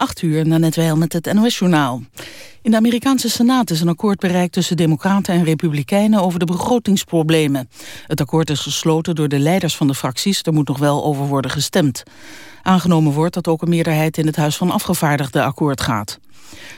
8 uur na net wel met het NOS-journaal. In de Amerikaanse Senaat is een akkoord bereikt tussen democraten en republikeinen over de begrotingsproblemen. Het akkoord is gesloten door de leiders van de fracties, er moet nog wel over worden gestemd. Aangenomen wordt dat ook een meerderheid in het Huis van Afgevaardigden akkoord gaat.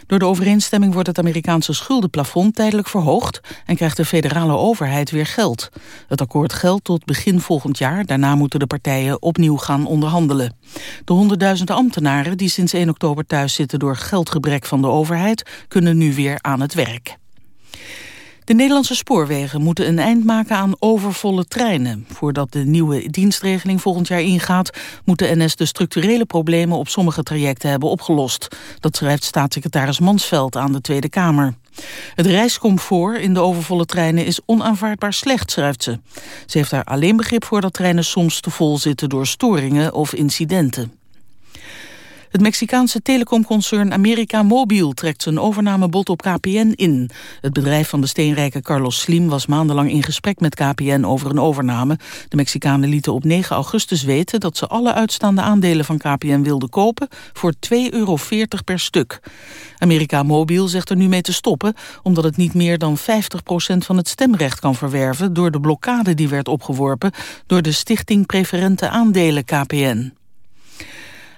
Door de overeenstemming wordt het Amerikaanse schuldenplafond tijdelijk verhoogd en krijgt de federale overheid weer geld. Het akkoord geldt tot begin volgend jaar, daarna moeten de partijen opnieuw gaan onderhandelen. De honderdduizenden ambtenaren die sinds 1 oktober thuis zitten door geldgebrek van de overheid kunnen nu weer aan het werk. De Nederlandse spoorwegen moeten een eind maken aan overvolle treinen. Voordat de nieuwe dienstregeling volgend jaar ingaat... moet de NS de structurele problemen op sommige trajecten hebben opgelost. Dat schrijft staatssecretaris Mansveld aan de Tweede Kamer. Het reiscomfort in de overvolle treinen is onaanvaardbaar slecht, schrijft ze. Ze heeft daar alleen begrip voor dat treinen soms te vol zitten door storingen of incidenten. Het Mexicaanse telecomconcern America Mobil trekt zijn overnamebod op KPN in. Het bedrijf van de steenrijke Carlos Slim was maandenlang in gesprek met KPN over een overname. De Mexicanen lieten op 9 augustus weten dat ze alle uitstaande aandelen van KPN wilden kopen voor 2,40 euro per stuk. America Mobil zegt er nu mee te stoppen omdat het niet meer dan 50% van het stemrecht kan verwerven door de blokkade die werd opgeworpen door de Stichting Preferente Aandelen KPN.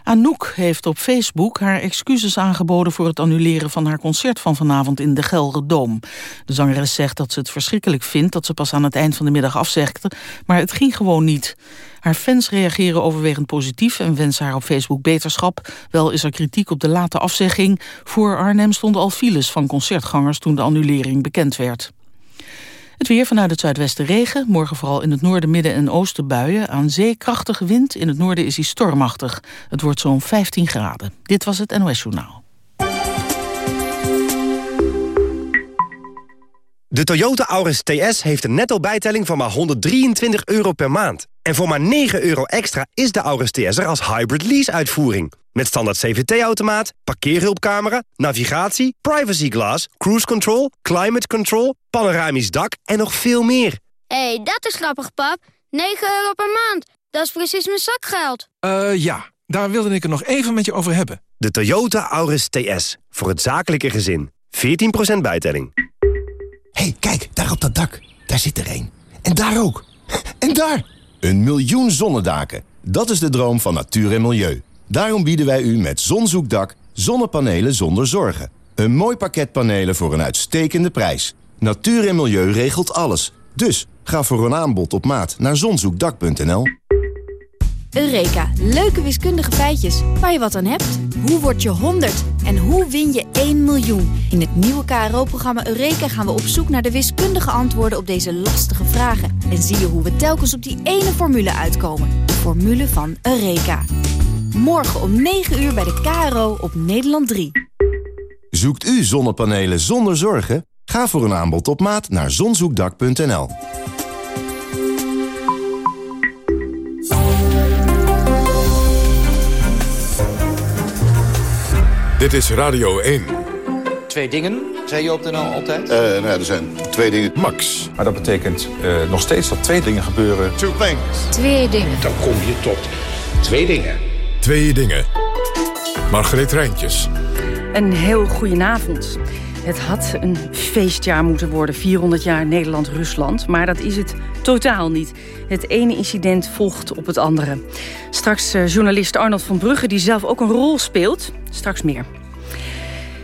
Anouk heeft op Facebook haar excuses aangeboden voor het annuleren van haar concert van vanavond in de Gelre De zangeres zegt dat ze het verschrikkelijk vindt dat ze pas aan het eind van de middag afzegde, maar het ging gewoon niet. Haar fans reageren overwegend positief en wensen haar op Facebook beterschap. Wel is er kritiek op de late afzegging. Voor Arnhem stonden al files van concertgangers toen de annulering bekend werd. Het weer vanuit het zuidwesten regen. Morgen vooral in het noorden, midden en oosten buien. Aan zee krachtige wind. In het noorden is hij stormachtig. Het wordt zo'n 15 graden. Dit was het NOS Journaal. De Toyota Auris TS heeft een netto bijtelling van maar 123 euro per maand. En voor maar 9 euro extra is de Auris TS er als hybrid lease-uitvoering. Met standaard CVT-automaat, parkeerhulpcamera, navigatie, privacy glass, cruise control, climate control, panoramisch dak en nog veel meer. Hé, hey, dat is grappig, pap. 9 euro per maand. Dat is precies mijn zakgeld. Eh, uh, ja. Daar wilde ik het nog even met je over hebben. De Toyota Auris TS. Voor het zakelijke gezin. 14% bijtelling. hey, kijk, daar op dat dak. Daar zit er één. En daar ook. En daar! Een miljoen zonnedaken. Dat is de droom van natuur en milieu. Daarom bieden wij u met Zonzoekdak zonnepanelen zonder zorgen. Een mooi pakket panelen voor een uitstekende prijs. Natuur en milieu regelt alles. Dus ga voor een aanbod op maat naar zonzoekdak.nl. Eureka, leuke wiskundige feitjes waar je wat aan hebt. Hoe word je 100 en hoe win je 1 miljoen? In het nieuwe KRO-programma Eureka gaan we op zoek naar de wiskundige antwoorden op deze lastige vragen. En zie je hoe we telkens op die ene formule uitkomen. De formule van Eureka. Morgen om 9 uur bij de KRO op Nederland 3. Zoekt u zonnepanelen zonder zorgen? Ga voor een aanbod op maat naar zonzoekdak.nl. Dit is Radio 1. Twee dingen, zei je op de NL altijd? Uh, nou, er zijn twee dingen. Max. Maar dat betekent uh, nog steeds dat twee dingen gebeuren. Two things. Twee dingen. Dan kom je tot twee dingen. Twee dingen. Margreet Rijntjes. Een heel goedenavond. Het had een feestjaar moeten worden, 400 jaar Nederland-Rusland. Maar dat is het totaal niet. Het ene incident volgt op het andere. Straks uh, journalist Arnold van Brugge, die zelf ook een rol speelt. Straks meer.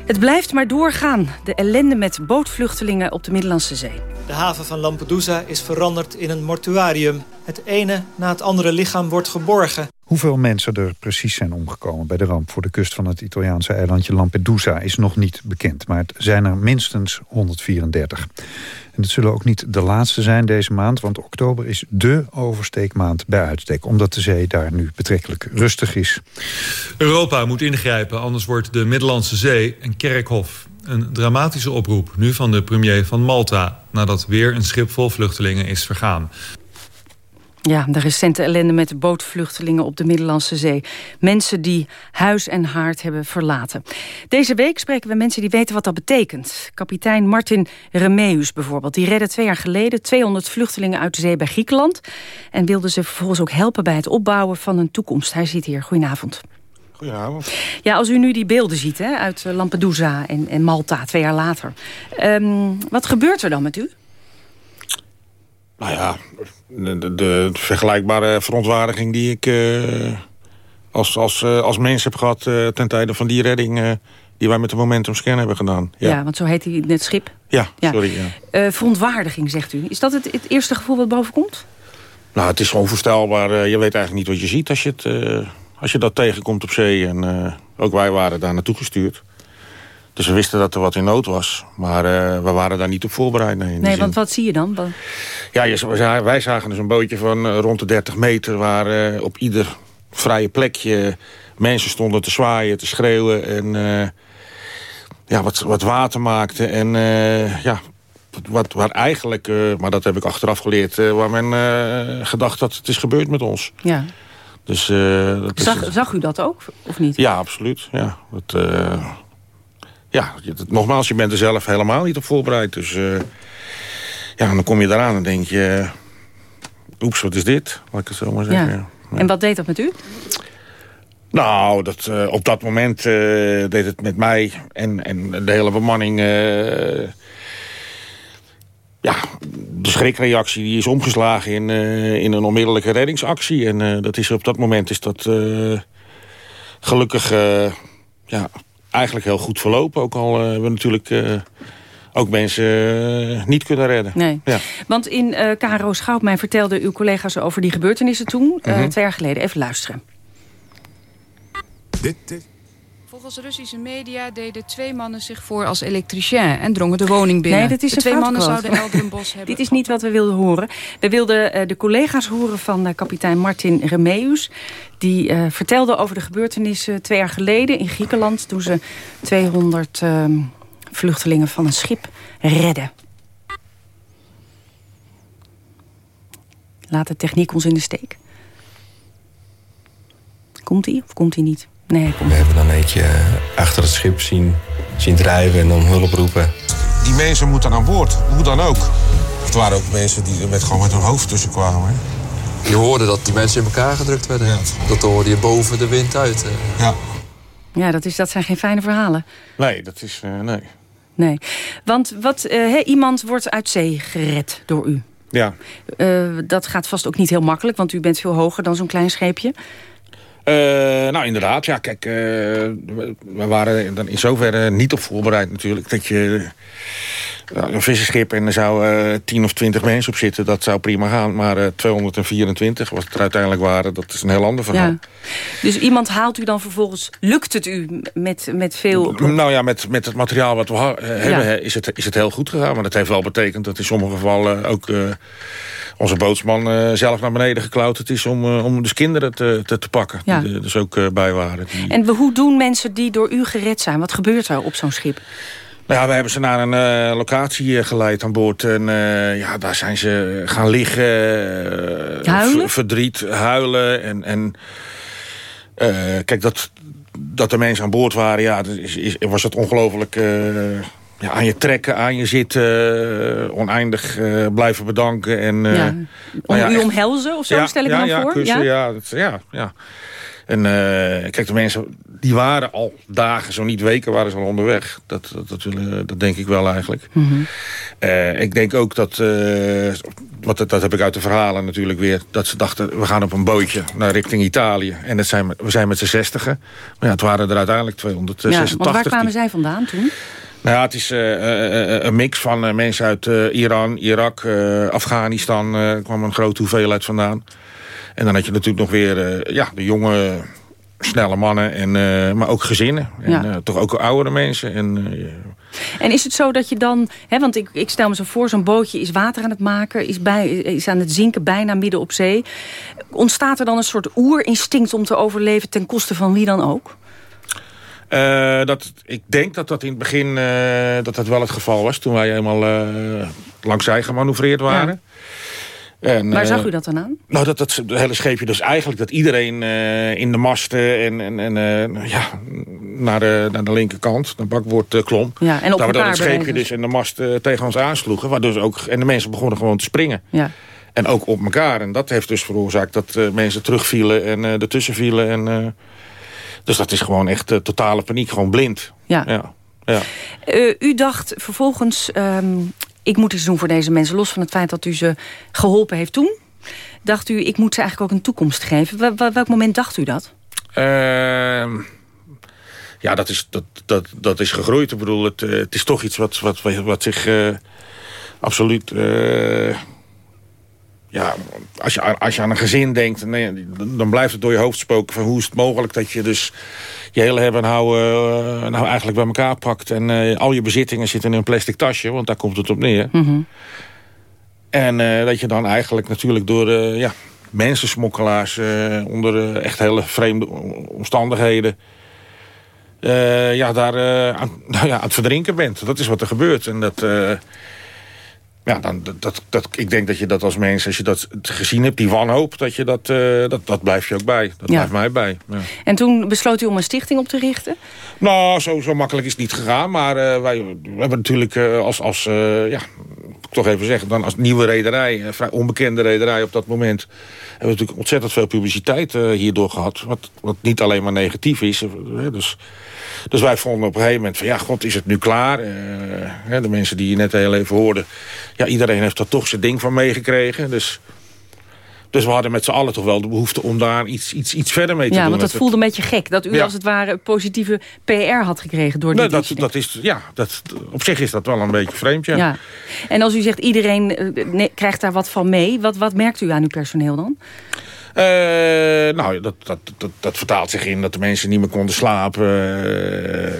Het blijft maar doorgaan. De ellende met bootvluchtelingen op de Middellandse Zee. De haven van Lampedusa is veranderd in een mortuarium. Het ene na het andere lichaam wordt geborgen. Hoeveel mensen er precies zijn omgekomen bij de ramp voor de kust van het Italiaanse eilandje Lampedusa is nog niet bekend. Maar het zijn er minstens 134. En het zullen ook niet de laatste zijn deze maand, want oktober is dé oversteekmaand bij uitstek. Omdat de zee daar nu betrekkelijk rustig is. Europa moet ingrijpen, anders wordt de Middellandse Zee een kerkhof. Een dramatische oproep, nu van de premier van Malta... nadat weer een schip vol vluchtelingen is vergaan. Ja, de recente ellende met bootvluchtelingen op de Middellandse Zee. Mensen die huis en haard hebben verlaten. Deze week spreken we mensen die weten wat dat betekent. Kapitein Martin Remeus bijvoorbeeld. Die redde twee jaar geleden 200 vluchtelingen uit de zee bij Griekenland. En wilde ze vervolgens ook helpen bij het opbouwen van een toekomst. Hij zit hier. Goedenavond. Goedenavond. Ja, als u nu die beelden ziet hè, uit Lampedusa en, en Malta, twee jaar later. Um, wat gebeurt er dan met u? Nou ja, de, de vergelijkbare verontwaardiging die ik uh, als, als, uh, als mens heb gehad... Uh, ten tijde van die redding die wij met de Momentum Scan hebben gedaan. Ja, ja want zo heet hij net schip. Ja, sorry. Ja. verontwaardiging, zegt u. Is dat het, het eerste gevoel wat boven komt? Nou, het is onvoorstelbaar. je weet eigenlijk niet wat je ziet als je, het, als je dat tegenkomt op zee. En ook wij waren daar naartoe gestuurd. Dus we wisten dat er wat in nood was. Maar uh, we waren daar niet op voorbereid. Nee, nee want wat zie je dan? Ja, je, wij zagen dus een bootje van uh, rond de 30 meter... waar uh, op ieder vrije plekje mensen stonden te zwaaien, te schreeuwen... en ja, wat, wat water maakten. En ja, wat, waar eigenlijk, maar dat heb ik achteraf geleerd... waar men gedacht dat het is gebeurd met ons. Ja. Dus, dat zag, is, zag u dat ook, of niet? Ja, absoluut. Ja, dat, ja, nogmaals, je bent er zelf helemaal niet op voorbereid. Dus uh, ja, dan kom je eraan en denk je... Oeps, wat is dit? Laat ik het zo maar zeggen. Ja. Ja. En wat deed dat met u? Nou, dat, uh, op dat moment uh, deed het met mij en, en de hele bemanning... ja, de schrikreactie die is omgeslagen in, in een onmiddellijke reddingsactie. En dat is, op dat moment is dat gelukkig... ja, eigenlijk heel goed verlopen. Ook al hebben we natuurlijk ook mensen niet kunnen redden. Nee. Ja. Want in uh, KRO Schoutmijn vertelden uw collega's over die gebeurtenissen toen. Mm -hmm. twee jaar geleden. Even luisteren. Dit, dit. Volgens Russische media deden twee mannen zich voor als elektricien... en drongen de woning binnen. Nee, dat is de twee mannen zouden Eldenbos hebben. Dit is niet wat we wilden horen. We wilden uh, de collega's horen van uh, kapitein Martin Remeus. Die uh, vertelde over de gebeurtenissen twee jaar geleden in Griekenland... toen ze 200 vluchtelingen van een schip redden. Laat de techniek ons in de steek. Komt hij of komt hij niet? Nee, We hebben dan eentje achter het schip zien, zien drijven en om hulp roepen. Die mensen moeten aan boord, hoe dan ook. Het waren ook mensen die er met, gewoon met hun hoofd tussen kwamen. Hè? Je hoorde dat die mensen in elkaar gedrukt werden. Ja. Dat hoorde je boven de wind uit. Ja, ja dat, is, dat zijn geen fijne verhalen. Nee, dat is... Uh, nee. Nee, want wat, uh, iemand wordt uit zee gered door u. Ja. Uh, dat gaat vast ook niet heel makkelijk, want u bent veel hoger dan zo'n klein scheepje. Uh, nou, inderdaad. Ja, kijk, uh, we waren dan in zoverre niet op voorbereid natuurlijk. Dat je een visserschip en er zou tien of twintig mensen op zitten. Dat zou prima gaan. Maar 224, wat het er uiteindelijk waren, dat is een heel ander verhaal. Ja. Dus iemand haalt u dan vervolgens... Lukt het u met, met veel... Nou ja, met, met het materiaal wat we hebben ja. is, het, is het heel goed gegaan. Maar dat heeft wel betekend dat in sommige gevallen ook onze bootsman uh, zelf naar beneden geklauterd is... om, uh, om dus kinderen te, te, te pakken, ja. die er dus ook bij waren. Die... En hoe doen mensen die door u gered zijn? Wat gebeurt er op zo'n schip? Nou ja, we hebben ze naar een locatie geleid aan boord. En ja, daar zijn ze gaan liggen. huilen? Verdriet, huilen. En, en kijk, dat, dat de mensen aan boord waren... ja, is, is, was het ongelooflijk ja, aan je trekken, aan je zitten, oneindig blijven bedanken. En, ja. Om nou ja, u omhelzen of zo, ja, stel ik ja, me ja, voor? Kussen, ja, dat, ja, ja. En kijk, de mensen die waren al dagen, zo niet weken, waren ze al onderweg. Dat, dat, dat, willen, dat denk ik wel eigenlijk. Mm -hmm. ik denk ook dat, wat, dat, dat heb ik uit de verhalen natuurlijk weer... dat ze dachten, we gaan op een bootje naar richting Italië. En het zijn, we zijn met z'n zestigen. Maar ja, het waren er uiteindelijk 286. Ja, want waar kwamen die... zij vandaan toen? Nou ja, het is uh, uh, een mix van uh, mensen uit Iran, Irak, Afghanistan. Er kwam een grote hoeveelheid vandaan. En dan had je natuurlijk nog weer ja, de jonge, snelle mannen. En, maar ook gezinnen. En ja. toch ook oudere mensen. En, en is het zo dat je dan... Hè, want ik, ik stel me zo voor, zo'n bootje is water aan het maken... Is, bij, is aan het zinken bijna midden op zee. Ontstaat er dan een soort oerinstinct om te overleven... ten koste van wie dan ook? Dat, ik denk dat dat in het begin dat dat wel het geval was... toen wij helemaal uh, langs zij gemanoeuvreerd waren. Ja. En, Waar zag u dat dan aan? Nou, dat, dat het hele scheepje dus eigenlijk... dat iedereen in de masten en, en, en ja, naar, de, naar de linkerkant, naar bakboord klom. Ja, en op dat we het scheepje dus en de mast tegen ons aansloegen. Waardoor ook, en de mensen begonnen gewoon te springen. Ja. En ook op elkaar. En dat heeft dus veroorzaakt dat mensen terugvielen en ertussen vielen... En, Dus dat is gewoon echt totale paniek, gewoon blind. Ja. ja. ja. u dacht vervolgens, ehm, ik moet iets doen voor deze mensen... los van het feit dat u ze geholpen heeft toen. Dacht u, ik moet ze eigenlijk ook een toekomst geven. welk moment dacht u dat? Ehm, ja, dat is, dat, dat, dat is gegroeid. Ik bedoel, het, het is toch iets wat, wat, wat zich absoluut ja, als je, als je aan een gezin denkt, nee, dan blijft het door je hoofd spoken... van hoe is het mogelijk dat je dus je hele hebben nou, uh, nou eigenlijk bij elkaar pakt... en uh, al je bezittingen zitten in een plastic tasje, want daar komt het op neer. Mm En uh, dat je dan eigenlijk natuurlijk door ja, mensensmokkelaars... onder echt hele vreemde omstandigheden... ja, daar aan, nou ja, aan het verdrinken bent. Dat is wat er gebeurt. En dat ja, dan, dat, dat, ik denk dat je dat als mens, als je dat gezien hebt, die wanhoop, dat, je dat, uh, dat, dat blijft je ook bij. Dat blijft mij bij. Ja. En toen besloot u om een stichting op te richten? Nou, zo, zo makkelijk is het niet gegaan. Maar uh, wij we hebben natuurlijk uh, als, als ja, toch even zeggen, dan als nieuwe rederij, vrij onbekende rederij op dat moment, hebben we natuurlijk ontzettend veel publiciteit hierdoor gehad. Wat, wat niet alleen maar negatief is. dus dus wij vonden op een gegeven moment van ja, god, is het nu klaar? Uh, de mensen die je net heel even hoorden. Ja, iedereen heeft er toch zijn ding van meegekregen. Dus, dus we hadden met z'n allen toch wel de behoefte om daar iets, iets, iets verder mee te doen. Ja, want dat voelde een beetje gek. Dat u als het ware positieve PR had gekregen door die nee, dat, dat is, ja, dat, Op zich is dat wel een beetje vreemd, ja. ja. En als u zegt iedereen uh, krijgt daar wat van mee. Wat, wat merkt u aan uw personeel dan? Uh, nou, dat, dat, dat, dat, vertaalt zich in dat de mensen niet meer konden slapen. Uh,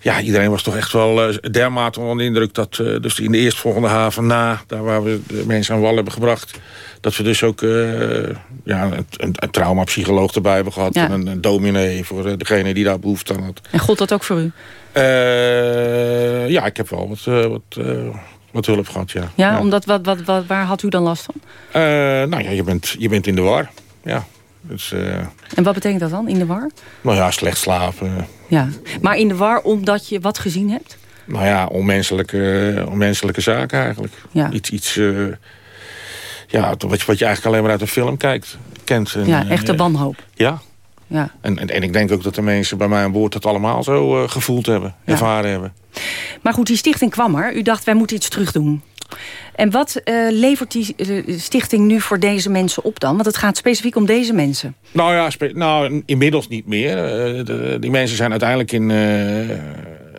ja, iedereen was toch echt wel uh, dermate onder de indruk... dat dus in de eerstvolgende haven na, daar waar we de mensen aan wal hebben gebracht... dat we dus ook ja, een, een, een traumapsycholoog erbij hebben gehad... en een, een dominee voor degene die daar behoefte aan had. En God dat ook voor u? ja, ik heb wel wat... wat wat hulp gehad, ja. Ja, Omdat, wat, wat, wat, waar had u dan last van? Uh, nou ja, je bent, je bent in de war. Ja. Dus, uh, en wat betekent dat dan, in de war? Nou ja, slecht slapen. Ja, maar in de war omdat je wat gezien hebt? Nou ja, onmenselijke, onmenselijke zaken eigenlijk. Ja. Iets, iets uh, ja, wat, je, wat je eigenlijk alleen maar uit een film kijkt, kent. En, ja, echte wanhoop. Ja. Ja. En, en, en, ik denk ook dat de mensen bij mij aan boord het allemaal zo gevoeld hebben, ja. ervaren hebben. Maar goed, die stichting kwam er. U dacht, wij moeten iets terug doen. En wat uh, levert die uh, stichting nu voor deze mensen op dan? Want het gaat specifiek om deze mensen. Nou ja, nou, inmiddels niet meer. De, die mensen zijn uiteindelijk in,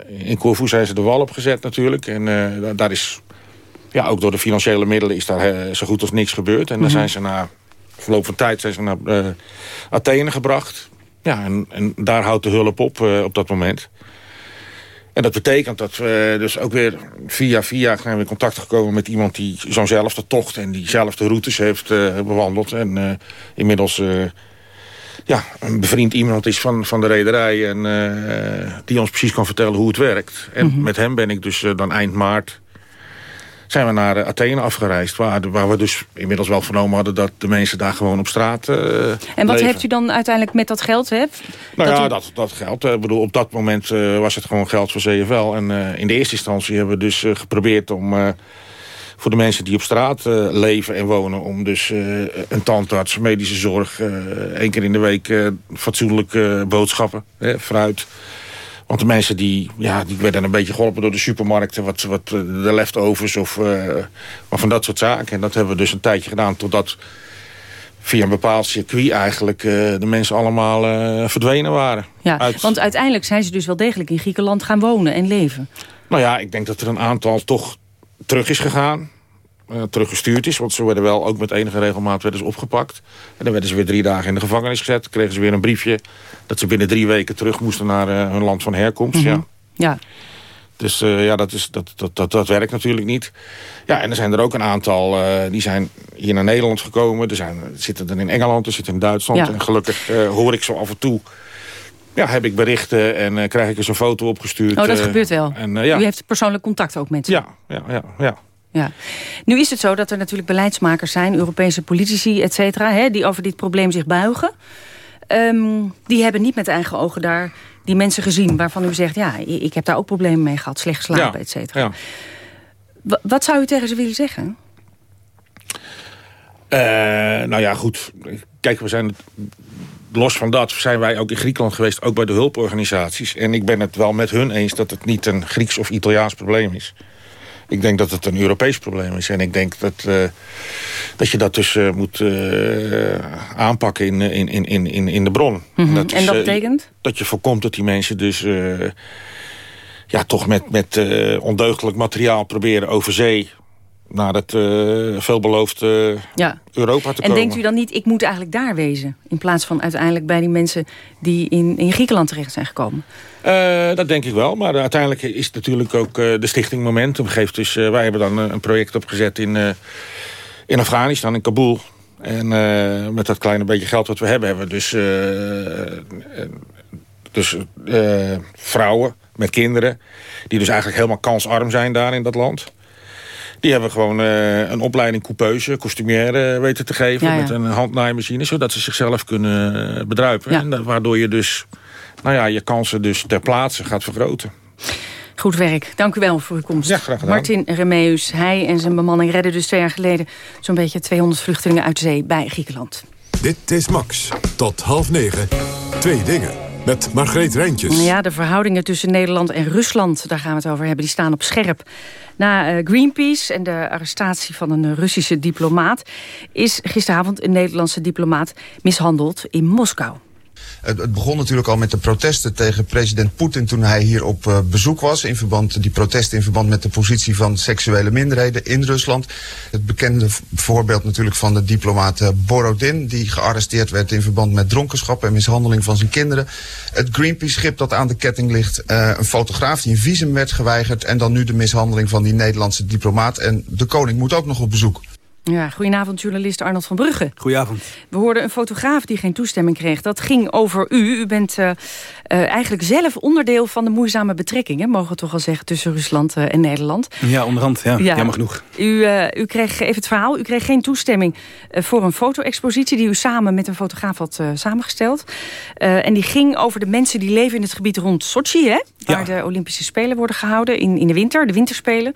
in Corfu zijn ze de wal opgezet natuurlijk. En daar is, ja, ook door de financiële middelen is daar zo goed als niks gebeurd. En mm -hmm. dan zijn ze na verloop van tijd zijn ze naar Athene gebracht. Ja, en, en daar houdt de hulp op op dat moment. En dat betekent dat we dus ook weer via via zijn we in contact gekomen met iemand die zo'nzelfde tocht en diezelfde routes heeft uh, bewandeld. En inmiddels ja, een bevriend iemand is van, van de rederij en die ons precies kan vertellen hoe het werkt. En mm -hmm. met hem ben ik dus dan eind maart zijn we naar Athene afgereisd. Waar, waar we dus inmiddels wel vernomen hadden... dat de mensen daar gewoon op straat uh, En wat leven. heeft u dan uiteindelijk met dat geld? Hè? Nou dat ja, u... dat, dat geld. Ik bedoel, op dat moment uh, was het gewoon geld voor CFL. En uh, in de eerste instantie hebben we dus geprobeerd om... voor de mensen die op straat leven en wonen... om dus een tandarts, medische zorg... één keer in de week fatsoenlijke boodschappen, fruit... Want de mensen die, ja, die werden een beetje geholpen door de supermarkten. Wat, wat de leftovers of uh, maar van dat soort zaken. En dat hebben we dus een tijdje gedaan. Totdat via een bepaald circuit eigenlijk uh, de mensen allemaal uh, verdwenen waren. Ja, Uit... want uiteindelijk zijn ze dus wel degelijk in Griekenland gaan wonen en leven. Nou ja, ik denk dat er een aantal toch terug is gegaan. Uh, teruggestuurd is. Want ze werden wel ook met enige regelmaat werden ze opgepakt. En dan werden ze weer drie dagen in de gevangenis gezet. kregen ze weer een briefje dat ze binnen drie weken terug moesten naar uh, hun land van herkomst. Mhm. Mm -hmm. ja. ja. Dus uh, ja, dat, is, dat, dat, dat, dat werkt natuurlijk niet. Ja, en er zijn er ook een aantal die zijn hier naar Nederland gekomen. Er zijn, zitten er in Engeland, er zitten in Duitsland. Ja. En gelukkig hoor ik zo af en toe ja, heb ik berichten en krijg ik eens een foto opgestuurd. Oh, dat gebeurt wel. En, ja. U heeft persoonlijk contact ook met ze. Ja, ja, ja, ja. Ja. Nu is het zo dat er natuurlijk beleidsmakers zijn, Europese politici, et cetera, hè, die over dit probleem zich buigen. Um, die hebben niet met eigen ogen daar die mensen gezien waarvan u zegt, ja, ik heb daar ook problemen mee gehad, slecht slapen, ja. et cetera. Ja. Wat zou u tegen ze willen zeggen? Uh, nou ja, goed. Kijk, we zijn los van dat zijn wij ook in Griekenland geweest, ook bij de hulporganisaties. En ik ben het wel met hun eens dat het niet een Grieks of Italiaans probleem is. Ik denk dat het een Europees probleem is. En ik denk dat, uh, dat je dat dus uh, moet uh, aanpakken in, in, in, in, in de bron. Mm -hmm. dat is, en dat betekent? dat je voorkomt dat die mensen dus... ja, toch met, met ondeugdelijk materiaal proberen over zee naar het uh, veelbeloofde ja. Europa te en komen. En denkt u dan niet, ik moet eigenlijk daar wezen... in plaats van uiteindelijk bij die mensen die in, in Griekenland terecht zijn gekomen? Uh, dat denk ik wel, maar uiteindelijk is het natuurlijk ook uh, de stichting Momentum geeft. Dus wij hebben dan een project opgezet in, in Afghanistan, in Kabul. En met dat kleine beetje geld wat we hebben, hebben we dus, dus vrouwen met kinderen... die dus eigenlijk helemaal kansarm zijn daar in dat land... Die hebben gewoon uh, een opleiding coupeuse, costumière weten te geven... Ja, ja. met een handnaaimachine, zodat ze zichzelf kunnen eh, bedruipen. Ja. En waardoor je dus nou ja, je kansen dus ter plaatse gaat vergroten. Goed werk. Dank u wel voor uw komst. Ja, graag gedaan. Martin Remeus, hij en zijn bemanning redden dus twee jaar geleden... zo'n beetje 200 vluchtelingen uit de zee bij Griekenland. Dit is Max. Tot half negen. Twee dingen. Met Margreet Rijntjes. Ja, de verhoudingen tussen Nederland en Rusland, daar gaan we het over hebben, die staan op scherp. Na uh, Greenpeace en de arrestatie van een Russische diplomaat... is gisteravond een Nederlandse diplomaat mishandeld in Moskou. Het, begon natuurlijk al met de protesten tegen president Poetin toen hij hier op uh, bezoek was. In verband, die protesten in verband met de positie van seksuele minderheden in Rusland. Het bekende voorbeeld natuurlijk van de diplomaat uh, Borodin. Die gearresteerd werd in verband met dronkenschap en mishandeling van zijn kinderen. Het Greenpeace-schip dat aan de ketting ligt. Uh, een fotograaf die een visum werd geweigerd. En dan nu de mishandeling van die Nederlandse diplomaat. En de koning moet ook nog op bezoek. Ja, goedenavond, journalist Arnold van Brugge. Goedenavond. We hoorden een fotograaf die geen toestemming kreeg. Dat ging over u. U bent uh, uh, eigenlijk zelf onderdeel van de moeizame betrekkingen... mogen we toch wel zeggen, tussen Rusland uh, en Nederland. Ja, onderhand, ja. ja. Jammer genoeg. U, u kreeg, even het verhaal, u kreeg geen toestemming voor een foto-expositie... die u samen met een fotograaf had samengesteld. en die ging over de mensen die leven in het gebied rond Sochi... Hè, waar ja. de Olympische Spelen worden gehouden in, in de winter, de winterspelen...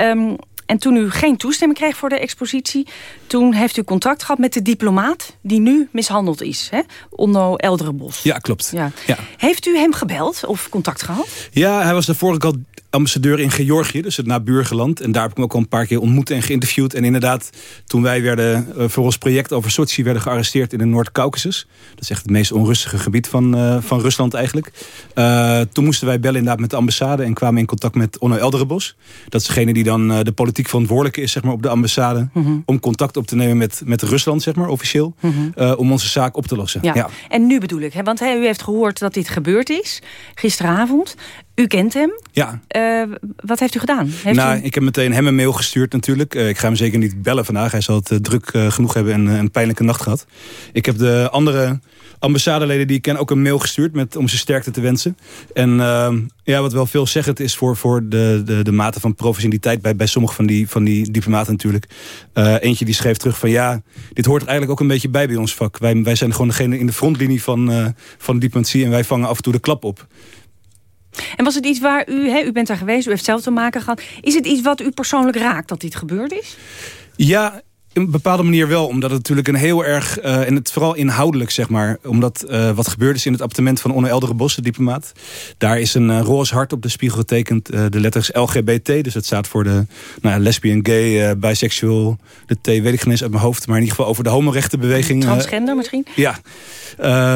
Um, en toen u geen toestemming kreeg voor de expositie... toen heeft u contact gehad met de diplomaat die nu mishandeld is. Hè? Onno Elderenbos. Ja, klopt. Ja. Ja. Heeft u hem gebeld of contact gehad? Ja, hij was daarvoor ook al ambassadeur in Georgië, dus het nabuurgeland. En daar heb ik hem ook al een paar keer ontmoet en geïnterviewd. En inderdaad, toen wij werden, uh, voor ons project over Sochi werden gearresteerd in de Noord-Caucasus. Dat is echt het meest onrustige gebied van, uh, van Rusland eigenlijk. Uh, toen moesten wij bellen inderdaad met de ambassade en kwamen in contact met Onno Elderebos. Dat is degene die dan de politiek verantwoordelijke is zeg maar, op de ambassade. Mm -hmm. Om contact op te nemen met, met Rusland, zeg maar, officieel. Mm -hmm. om onze zaak op te lossen. Ja. ja. En nu bedoel ik, hè, want hè, u heeft gehoord dat dit gebeurd is. Gisteravond. U kent hem. Ja. Uh, wat heeft u gedaan? Heeft nou, u... ik heb meteen hem een mail gestuurd natuurlijk. Uh, ik ga hem zeker niet bellen vandaag. Hij zal het uh, druk genoeg hebben en een pijnlijke nacht gehad. Ik heb de andere ambassadeleden die ik ken ook een mail gestuurd met, om ze sterkte te wensen. En ehm, ja, wat wel veel zeggend is voor, voor de, de, de mate van professionaliteit bij, bij sommige van die, van die diplomaten natuurlijk. eentje die schreef terug van ja, dit hoort er eigenlijk ook een beetje bij bij ons vak. Wij, wij zijn gewoon degene in de frontlinie van, van de diplomatie en wij vangen af en toe de klap op. En was het iets waar u, hè, u bent daar geweest, u heeft zelf te maken gehad. Is het iets wat u persoonlijk raakt dat dit gebeurd is? Ja, in een bepaalde manier wel, omdat het natuurlijk een heel erg... Uh, en het vooral inhoudelijk, zeg maar. Omdat uh, wat gebeurd is in het appartement van Onno Elderenbos, de diplomaat. Daar is een uh, roze hart op de spiegel getekend. de letters LGBT, dus het staat voor de nou, lesbian, gay, bisexual. De T weet ik geen eens uit mijn hoofd, maar in ieder geval over de homorechtenbeweging. Transgender misschien? Ja.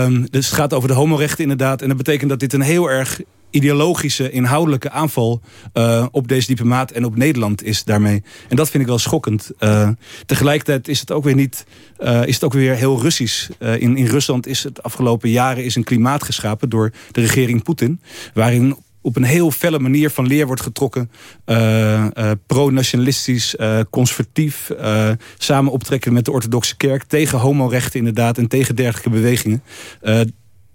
Um, dus het gaat over de homorechten inderdaad. En dat betekent dat dit een heel erg ideologische, inhoudelijke aanval uh, op deze diplomaat en op Nederland is daarmee. En dat vind ik wel schokkend. Uh, tegelijkertijd is het ook weer niet, uh, is het ook weer heel Russisch. in, in Rusland is het afgelopen jaren is een klimaat geschapen door de regering Poetin, waarin op een heel felle manier van leer wordt getrokken. Pro-nationalistisch, conservatief. samen optrekken met de orthodoxe kerk. Tegen homorechten inderdaad en tegen dergelijke bewegingen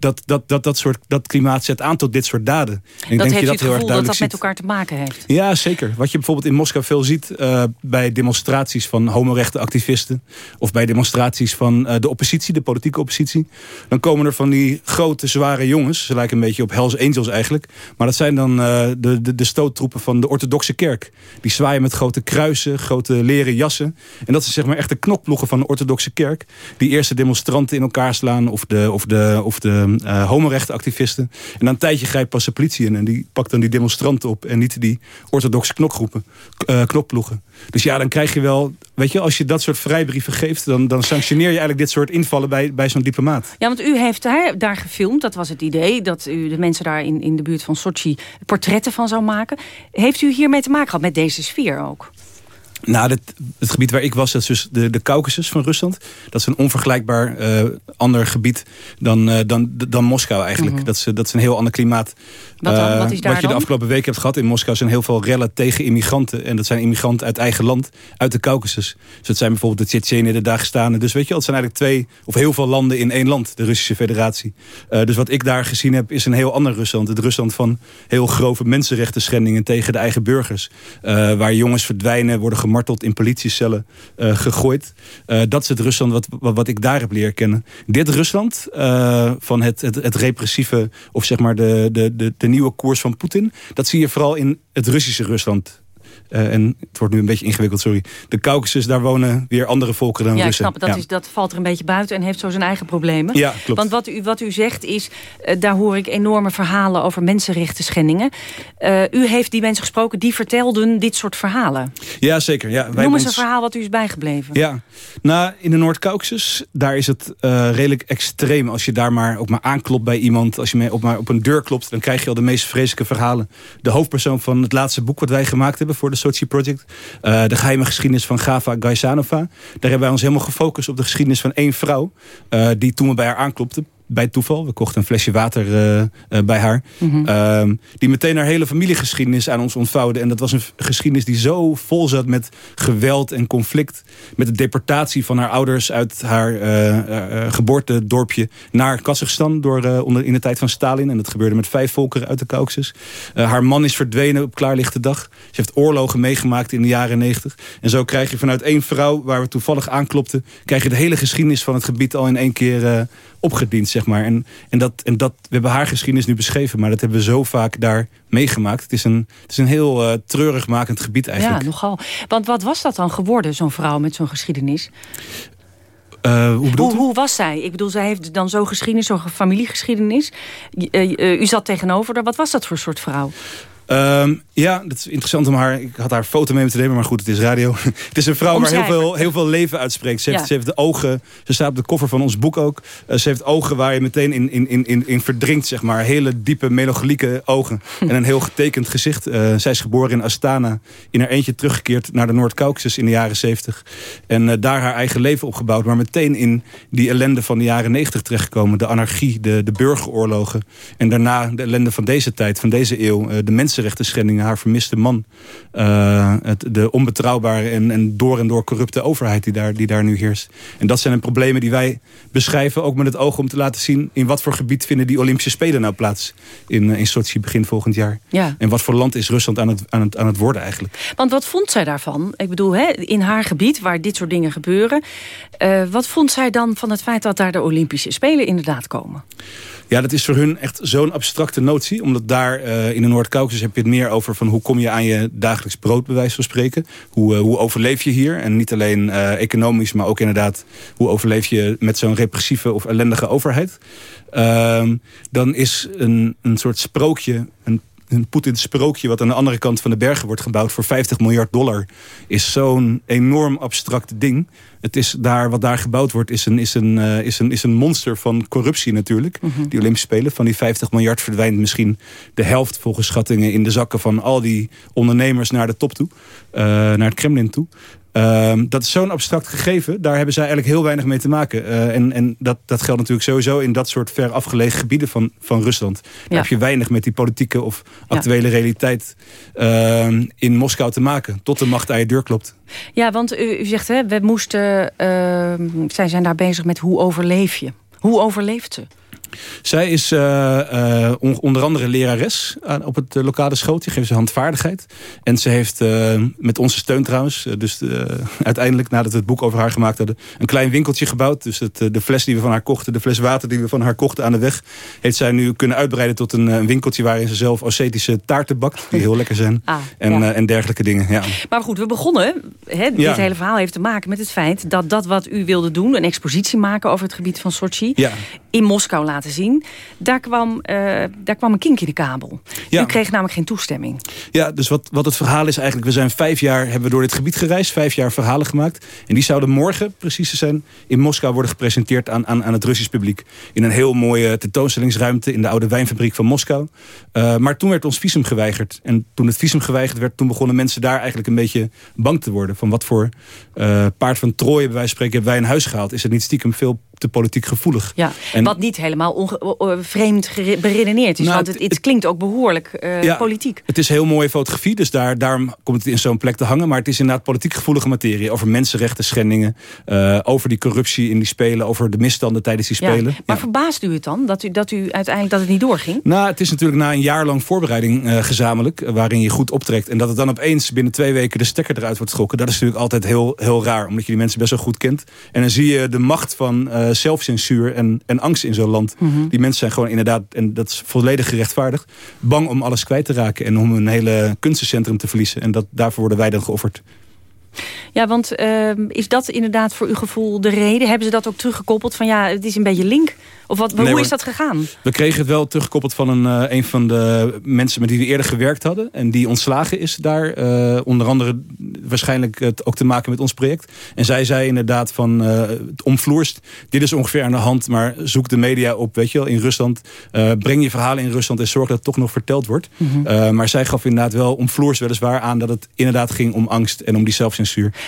dat, dat, dat, dat, soort, dat klimaat zet aan tot dit soort daden. En dat denk heeft je dat het heel erg gevoel dat duidelijk dat met elkaar te maken heeft? Ja, zeker. Wat je bijvoorbeeld in Moskou veel ziet uh, bij demonstraties van homorechtenactivisten of bij demonstraties van uh, de oppositie, de politieke oppositie, dan komen er van die grote, zware jongens. Ze lijken een beetje op Hells Angels eigenlijk. Maar dat zijn dan uh, de, de, de stoottroepen van de orthodoxe kerk. Die zwaaien met grote kruisen, grote leren jassen. En dat zijn zeg maar echt de knokploegen van de orthodoxe kerk. Die eerste demonstranten in elkaar slaan of de, of de, of de uh, homorechtenactivisten. En dan een tijdje grijpt pas de politie in. En die pakt dan die demonstranten op. En niet die orthodoxe knokgroepen, uh, knokploegen. Dus ja, dan krijg je wel... Weet je, als je dat soort vrijbrieven geeft... dan, dan sanctioneer je eigenlijk dit soort invallen bij, bij zo'n diplomaat. Ja, want u heeft daar, daar gefilmd. Dat was het idee. Dat u de mensen daar in, in de buurt van Sochi portretten van zou maken. Heeft u hiermee te maken gehad met deze sfeer ook? Nou, het, het gebied waar ik was, dat is dus de, de Caucasus van Rusland. Dat is een onvergelijkbaar uh, ander gebied dan, uh, dan, dan Moskou eigenlijk. Mm -hmm. dat, is, dat is een heel ander klimaat. Wat, dan, wat, is daar wat je de afgelopen weken hebt gehad in Moskou zijn heel veel rellen tegen immigranten. En dat zijn immigranten uit eigen land, uit de Caucasus. Dus dat zijn bijvoorbeeld de Tsjetsjenen, de Dagestanen. Dus weet je, het zijn eigenlijk twee of heel veel landen in één land, de Russische federatie. Uh, dus wat ik daar gezien heb, is een heel ander Rusland. Het Rusland van heel grove mensenrechten schendingen tegen de eigen burgers. waar jongens verdwijnen, worden gemarteld in politiecellen uh, gegooid. Uh, dat is het Rusland wat, wat, wat, ik daar heb leren kennen. Dit Rusland uh, van het, het, het, repressieve of zeg maar de, de, de, de nieuwe koers van Poetin. Dat zie je vooral in het Russische Rusland. Uh, en het wordt nu een beetje ingewikkeld, sorry. De Caucasus, daar wonen weer andere volkeren dan ja, Russen. Ja, ik snap. Dat, ja. is, dat valt er een beetje buiten en heeft zo zijn eigen problemen. Ja, klopt. Want wat u, wat u zegt is, uh, daar hoor ik enorme verhalen over mensenrechten schendingen. Uh, u heeft die mensen gesproken, die vertelden dit soort verhalen. Ja, zeker. Ja, wij Noem eens ons... een verhaal wat u is bijgebleven. Ja, nou, in de Noord-Caucasus, daar is het redelijk extreem. Als je daar maar ook maar aanklopt bij iemand, als je mee op, maar op een deur klopt, dan krijg je al de meest vreselijke verhalen. De hoofdpersoon van het laatste boek wat wij gemaakt hebben voor de Sochi Project. Uh, de geheime geschiedenis van Gava Gaisanova. Daar hebben wij ons helemaal gefocust op de geschiedenis van één vrouw. Uh, die toen we bij haar aanklopten, bij toeval. We kochten een flesje water uh, uh, bij haar. Mm -hmm. uh, die meteen haar hele familiegeschiedenis aan ons ontvouwde. En dat was een geschiedenis die zo vol zat met geweld en conflict. Met de deportatie van haar ouders uit haar uh, geboortedorpje naar Kazachstan door, onder, in de tijd van Stalin. En dat gebeurde met vijf volkeren uit de Caucasus. haar man is verdwenen op klaarlichte dag. Ze heeft oorlogen meegemaakt in de jaren negentig. En zo krijg je vanuit één vrouw, waar we toevallig aanklopten... krijg je de hele geschiedenis van het gebied al in één keer opgediend, zeg maar. En, en, dat, en dat, we hebben haar geschiedenis nu beschreven, maar dat hebben we zo vaak daar meegemaakt. Het is een, het is een heel uh, treurig makend gebied eigenlijk. Ja, nogal. Want wat was dat dan geworden, zo'n vrouw met zo'n geschiedenis? Uh, hoe, hoe, hoe, was zij? Ik bedoel, zij heeft dan zo'n geschiedenis, zo'n familiegeschiedenis. Uh, uh, u zat tegenover haar. Wat was dat voor soort vrouw? Um, ja, dat is interessant om haar... Ik had haar foto mee te nemen, maar goed, het is radio. het is een vrouw waar heel veel, heel veel leven uitspreekt. Ze heeft, ze heeft de ogen... Ze staat op de koffer van ons boek ook. Uh, ze heeft ogen waar je meteen in, in, in, in verdrinkt, zeg maar. Hele diepe, melancholieke ogen. Hm. En een heel getekend gezicht. Uh, zij is geboren in Astana. In haar eentje teruggekeerd naar de Noord-Caucasus in de jaren 70. En uh, daar haar eigen leven opgebouwd. Maar meteen in die ellende van de jaren 90 terechtgekomen. De anarchie, de, de burgeroorlogen. En daarna de ellende van deze tijd, van deze eeuw. de mensenrechten schendingen, haar vermiste man. Uh, het, de onbetrouwbare en, en door en door corrupte overheid die daar, die daar nu heerst. En dat zijn de problemen die wij beschrijven, ook met het oog om te laten zien... in wat voor gebied vinden die Olympische Spelen nou plaats in, in Sochi begin volgend jaar. Ja. En wat voor land is Rusland aan het, aan, het, aan het worden eigenlijk. Want wat vond zij daarvan? Ik bedoel, hè, in haar gebied waar dit soort dingen gebeuren... Uh, wat vond zij dan van het feit dat daar de Olympische Spelen inderdaad komen? Ja, dat is voor hun echt zo'n abstracte notie. Omdat daar uh, in de Noord-Caucasus heb je het meer over... van hoe kom je aan je dagelijks brood, bij van spreken. Hoe, uh, hoe overleef je hier? En niet alleen uh, economisch, maar ook inderdaad... hoe overleef je met zo'n repressieve of ellendige overheid. Ehm, dan is een, een soort sprookje... Een een Poetins sprookje wat aan de andere kant van de bergen wordt gebouwd voor 50 miljard dollar is zo'n enorm abstract ding. Het is daar, wat daar gebouwd wordt is een, is een, uh, is een, is een monster van corruptie natuurlijk. Mm -hmm. Die Olympische Spelen. Van die 50 miljard verdwijnt misschien de helft volgens schattingen in de zakken van al die ondernemers naar de top toe. Uh, naar het Kremlin toe. Um, dat is zo'n abstract gegeven. Daar hebben zij eigenlijk heel weinig mee te maken. Uh, en en dat, dat geldt natuurlijk sowieso in dat soort ver afgelegen gebieden van, van Rusland. Daar ja. heb je weinig met die politieke of actuele ja. realiteit uh, in Moskou te maken. Tot de macht aan je deur klopt. Ja, want u, u zegt, hè, we moesten, uh, zij zijn daar bezig met hoe overleef je. Hoe overleeft ze? Zij is uh, uh, onder andere lerares op het lokale schooltje. Geeft ze handvaardigheid. En ze heeft met onze steun trouwens... dus uiteindelijk, nadat we het boek over haar gemaakt hadden... een klein winkeltje gebouwd. Dus het, de fles die we van haar kochten... de fles water die we van haar kochten aan de weg... heeft zij nu kunnen uitbreiden tot een, een winkeltje... waarin ze zelf Ossetische taarten bakt. Die heel lekker zijn. Ah, en, ja. en dergelijke dingen, ja. Maar goed, we begonnen. Hè, dit ja. hele verhaal heeft te maken met het feit... dat dat wat u wilde doen... een expositie maken over het gebied van Sochi... Ja. in Moskou laten zien daar kwam, uh, daar kwam een kink in de kabel. Ja. U kreeg namelijk geen toestemming. Ja, dus wat, wat het verhaal is eigenlijk... we zijn vijf jaar, hebben we door dit gebied gereisd... vijf jaar verhalen gemaakt. En die zouden morgen, precies te zijn... in Moskou worden gepresenteerd aan, aan, aan het Russisch publiek. In een heel mooie tentoonstellingsruimte... in de oude wijnfabriek van Moskou. Uh, maar toen werd ons visum geweigerd. En toen het visum geweigerd werd... toen begonnen mensen daar eigenlijk een beetje bang te worden. Van wat voor uh, paard van Troje, bij wijze van spreken... hebben wij in huis gehaald. Is het niet stiekem veel te politiek gevoelig. Ja, en, wat niet helemaal vreemd beredeneerd is. Nou, want het, het, klinkt ook behoorlijk uh, ja, politiek. Het is heel mooie fotografie, dus daar, daarom komt het in zo'n plek te hangen. Maar het is inderdaad politiek gevoelige materie. Over mensenrechten schendingen, uh, over die corruptie in die spelen... over de misstanden tijdens die spelen. Ja, maar verbaast u het dan, dat u, dat u uiteindelijk dat het niet doorging? Nou, het is natuurlijk na een jaar lang voorbereiding uh, gezamenlijk... waarin je goed optrekt. En dat het dan opeens binnen twee weken de stekker eruit wordt getrokken... dat is natuurlijk altijd heel, heel raar, omdat je die mensen best wel goed kent. En dan zie je de macht van zelfcensuur en, en angst in zo'n land. Mm -hmm. Die mensen zijn gewoon inderdaad, en dat is volledig gerechtvaardigd... bang om alles kwijt te raken en om een hele kunstencentrum te verliezen. En dat, daarvoor worden wij dan geofferd. Ja, want uh, is dat inderdaad voor uw gevoel de reden? Hebben ze dat ook teruggekoppeld van ja, het is een beetje link? Of wat, hoe is dat gegaan? We kregen het wel teruggekoppeld van een, uh, een van de mensen met wie we eerder gewerkt hadden. En die ontslagen is daar. Uh, onder andere waarschijnlijk het ook te maken met ons project. En zij zei inderdaad van uh, omvloerst. Dit is ongeveer aan de hand, maar zoek de media op, weet je wel, in Rusland. breng je verhalen in Rusland en zorg dat het toch nog verteld wordt. Mm -hmm. maar zij gaf inderdaad wel omvloers weliswaar aan dat het inderdaad ging om angst en om die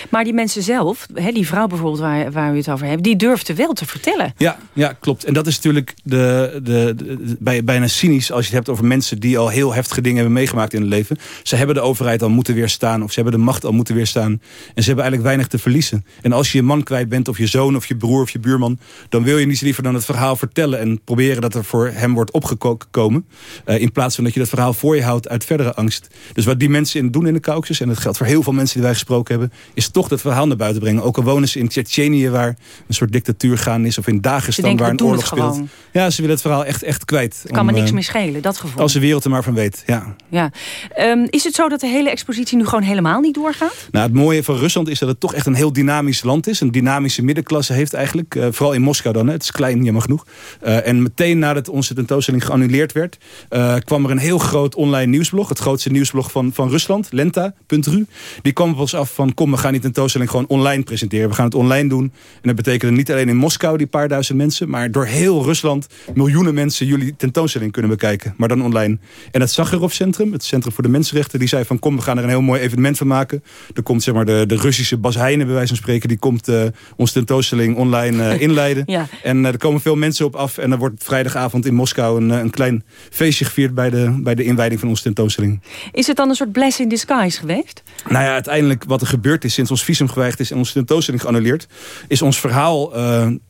Maar die mensen zelf, hè, die vrouw bijvoorbeeld waar, waar u het over hebt, die durfde wel te vertellen. Ja, ja klopt. En dat is natuurlijk de, de, de, bij, bijna cynisch als je het hebt over mensen die al heel heftige dingen hebben meegemaakt in het leven. Ze hebben de overheid al moeten weerstaan of ze hebben de macht al moeten weerstaan. En ze hebben eigenlijk weinig te verliezen. En als je je man kwijt bent of je zoon of je broer of je buurman, dan wil je niets liever dan het verhaal vertellen en proberen dat er voor hem wordt opgekomen. Uh, in plaats van dat je dat verhaal voor je houdt uit verdere angst. Dus wat die mensen in doen in de Caucasus, en dat geldt voor heel veel mensen die wij gesproken hebben, is toch dat verhaal naar buiten brengen. Ook al wonen ze in Tsjetsjenië waar een soort dictatuur gaan is of in Dagestan waar een oorlog speelt. Ja, ze willen het verhaal echt, echt kwijt. Het kan om, me niks meer schelen, dat gevoel. Als de wereld er maar van weet, ja. ja. Um, is het zo dat de hele expositie nu gewoon helemaal niet doorgaat? Nou, het mooie van Rusland is dat het toch echt een heel dynamisch land is. Een dynamische middenklasse heeft eigenlijk. Uh, vooral in Moskou dan, hè. het is klein, jammer genoeg. Uh, en meteen nadat onze tentoonstelling geannuleerd werd... Uh, kwam er een heel groot online nieuwsblog. Het grootste nieuwsblog van, van Rusland, lenta.ru. Die kwam op ons af van, kom, we gaan die tentoonstelling gewoon online presenteren. We gaan het online doen. En dat betekende niet alleen in Moskou die paar duizend mensen... maar door heel Rusland miljoenen mensen jullie tentoonstelling kunnen bekijken. Maar dan online. En het Sakharov Centrum, het Centrum voor de Mensenrechten... die zei van, kom, we gaan er een heel mooi evenement van maken. Er komt zeg maar de, de Russische Bas Heijnen, bij wijze van spreken... die komt uh, onze tentoonstelling online uh, inleiden. ja. En uh, er komen veel mensen op af. En er wordt vrijdagavond in Moskou een, een klein feestje gevierd... Bij de, bij de inwijding van onze tentoonstelling. Is het dan een soort blessing in disguise geweest? Nou ja, uiteindelijk wat er gebeurd is sinds ons visum geweigerd is... en onze tentoonstelling geannuleerd... is ons verhaal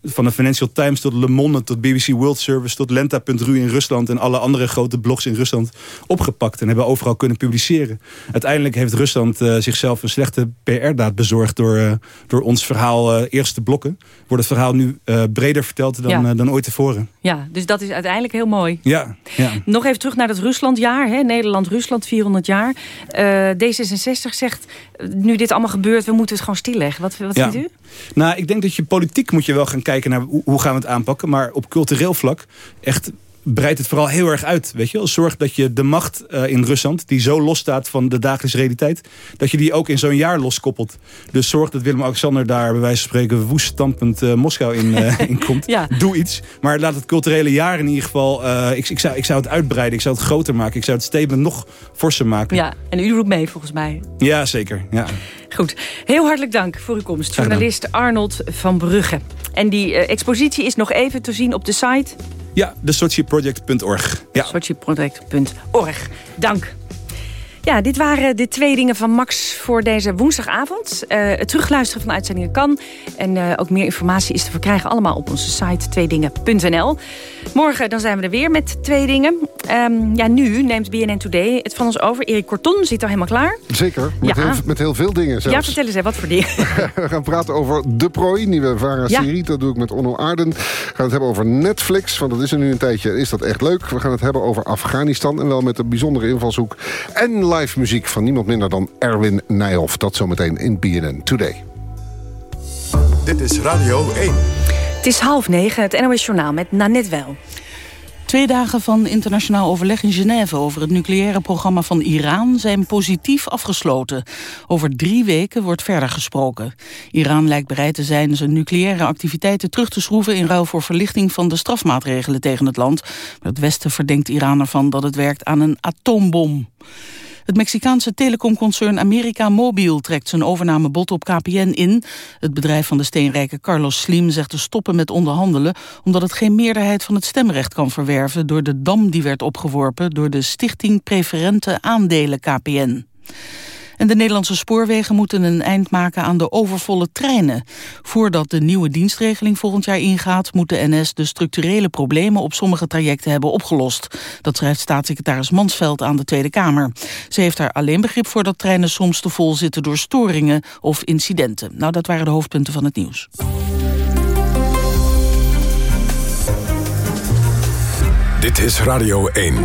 van de Financial Times tot Le Monde... tot BBC World Service tot Lenta.ru in Rusland... en alle andere grote blogs in Rusland opgepakt... en hebben overal kunnen publiceren. Uiteindelijk heeft Rusland zichzelf een slechte PR-daad bezorgd... door, uh, door ons verhaal uh, eerste blokken. Wordt het verhaal nu breder verteld dan, ja. dan ooit tevoren. Ja, dus dat is uiteindelijk heel mooi. Ja, ja. Nog even terug naar het Ruslandjaar. Nederland-Rusland, 400 jaar. D66 zegt, nu dit allemaal gebeurt... we moeten het gewoon stilleggen. Wat, wat ja. u? Nou, ik denk dat je politiek moet je wel gaan kijken naar... hoe, hoe gaan we het aanpakken. Maar op cultureel vlak echt breidt het vooral heel erg uit. Weet je? Zorg dat je de macht uh, in Rusland, die zo losstaat van de dagelijkse realiteit, dat je die ook in zo'n jaar loskoppelt. Dus zorg dat Willem-Alexander daar bij wijze van spreken woest stampend uh, Moskou in, uh, in komt. ja. Doe iets. Maar laat het culturele jaar in ieder geval... ik, ik, zou, ik zou het uitbreiden, ik zou het groter maken. Ik zou het statement nog forser maken. Ja, en u doet mee volgens mij. Ja, zeker. Ja. Goed. Heel hartelijk dank voor uw komst. Journalist Arnold van Brugge. En die expositie is nog even te zien op de site... Ja, de sochiproject.org. Ja. Sochiproject.org. Dank. Ja, dit waren de twee dingen van Max voor deze woensdagavond. Uh, het terugluisteren van uitzendingen kan. En uh, ook meer informatie is te verkrijgen allemaal op onze site tweedingen.nl. Morgen dan zijn we er weer met twee dingen. Um, ja, nu neemt BNN Today het van ons over. Erik Korton zit al helemaal klaar. Zeker, met, Ja. heel, met heel veel dingen zelfs. Ja, vertel eens, hè, wat voor dingen? We gaan praten over De Prooi, nieuwe VARA-serie. Dat doe ik met Onno Aarden. We gaan het hebben over Netflix, want dat is er nu een tijdje. Is dat echt leuk? We gaan het hebben over Afghanistan. En wel met een bijzondere invalshoek. En live muziek van niemand minder dan Erwin Nijhoff. Dat zometeen in BNN Today. Dit is Radio 1. Het is half negen, het NOS Journaal met Nanette Wel. Twee dagen van internationaal overleg in Genève over het nucleaire programma van Iran zijn positief afgesloten. Over drie weken wordt verder gesproken. Iran lijkt bereid te zijn zijn nucleaire activiteiten terug te schroeven in ruil voor verlichting van de strafmaatregelen tegen het land. Maar het Westen verdenkt Iran ervan dat het werkt aan een atoombom. Het Mexicaanse telecomconcern America Mobil trekt zijn overnamebod op KPN in. Het bedrijf van de steenrijke Carlos Slim zegt te stoppen met onderhandelen... omdat het geen meerderheid van het stemrecht kan verwerven... door de dam die werd opgeworpen door de Stichting Preferente Aandelen KPN. En de Nederlandse spoorwegen moeten een eind maken aan de overvolle treinen. Voordat de nieuwe dienstregeling volgend jaar ingaat... moet de NS de structurele problemen op sommige trajecten hebben opgelost. Dat schrijft staatssecretaris Mansveld aan de Tweede Kamer. Ze heeft daar alleen begrip voor dat treinen soms te vol zitten... door storingen of incidenten. Nou, dat waren de hoofdpunten van het nieuws. Dit is Radio 1.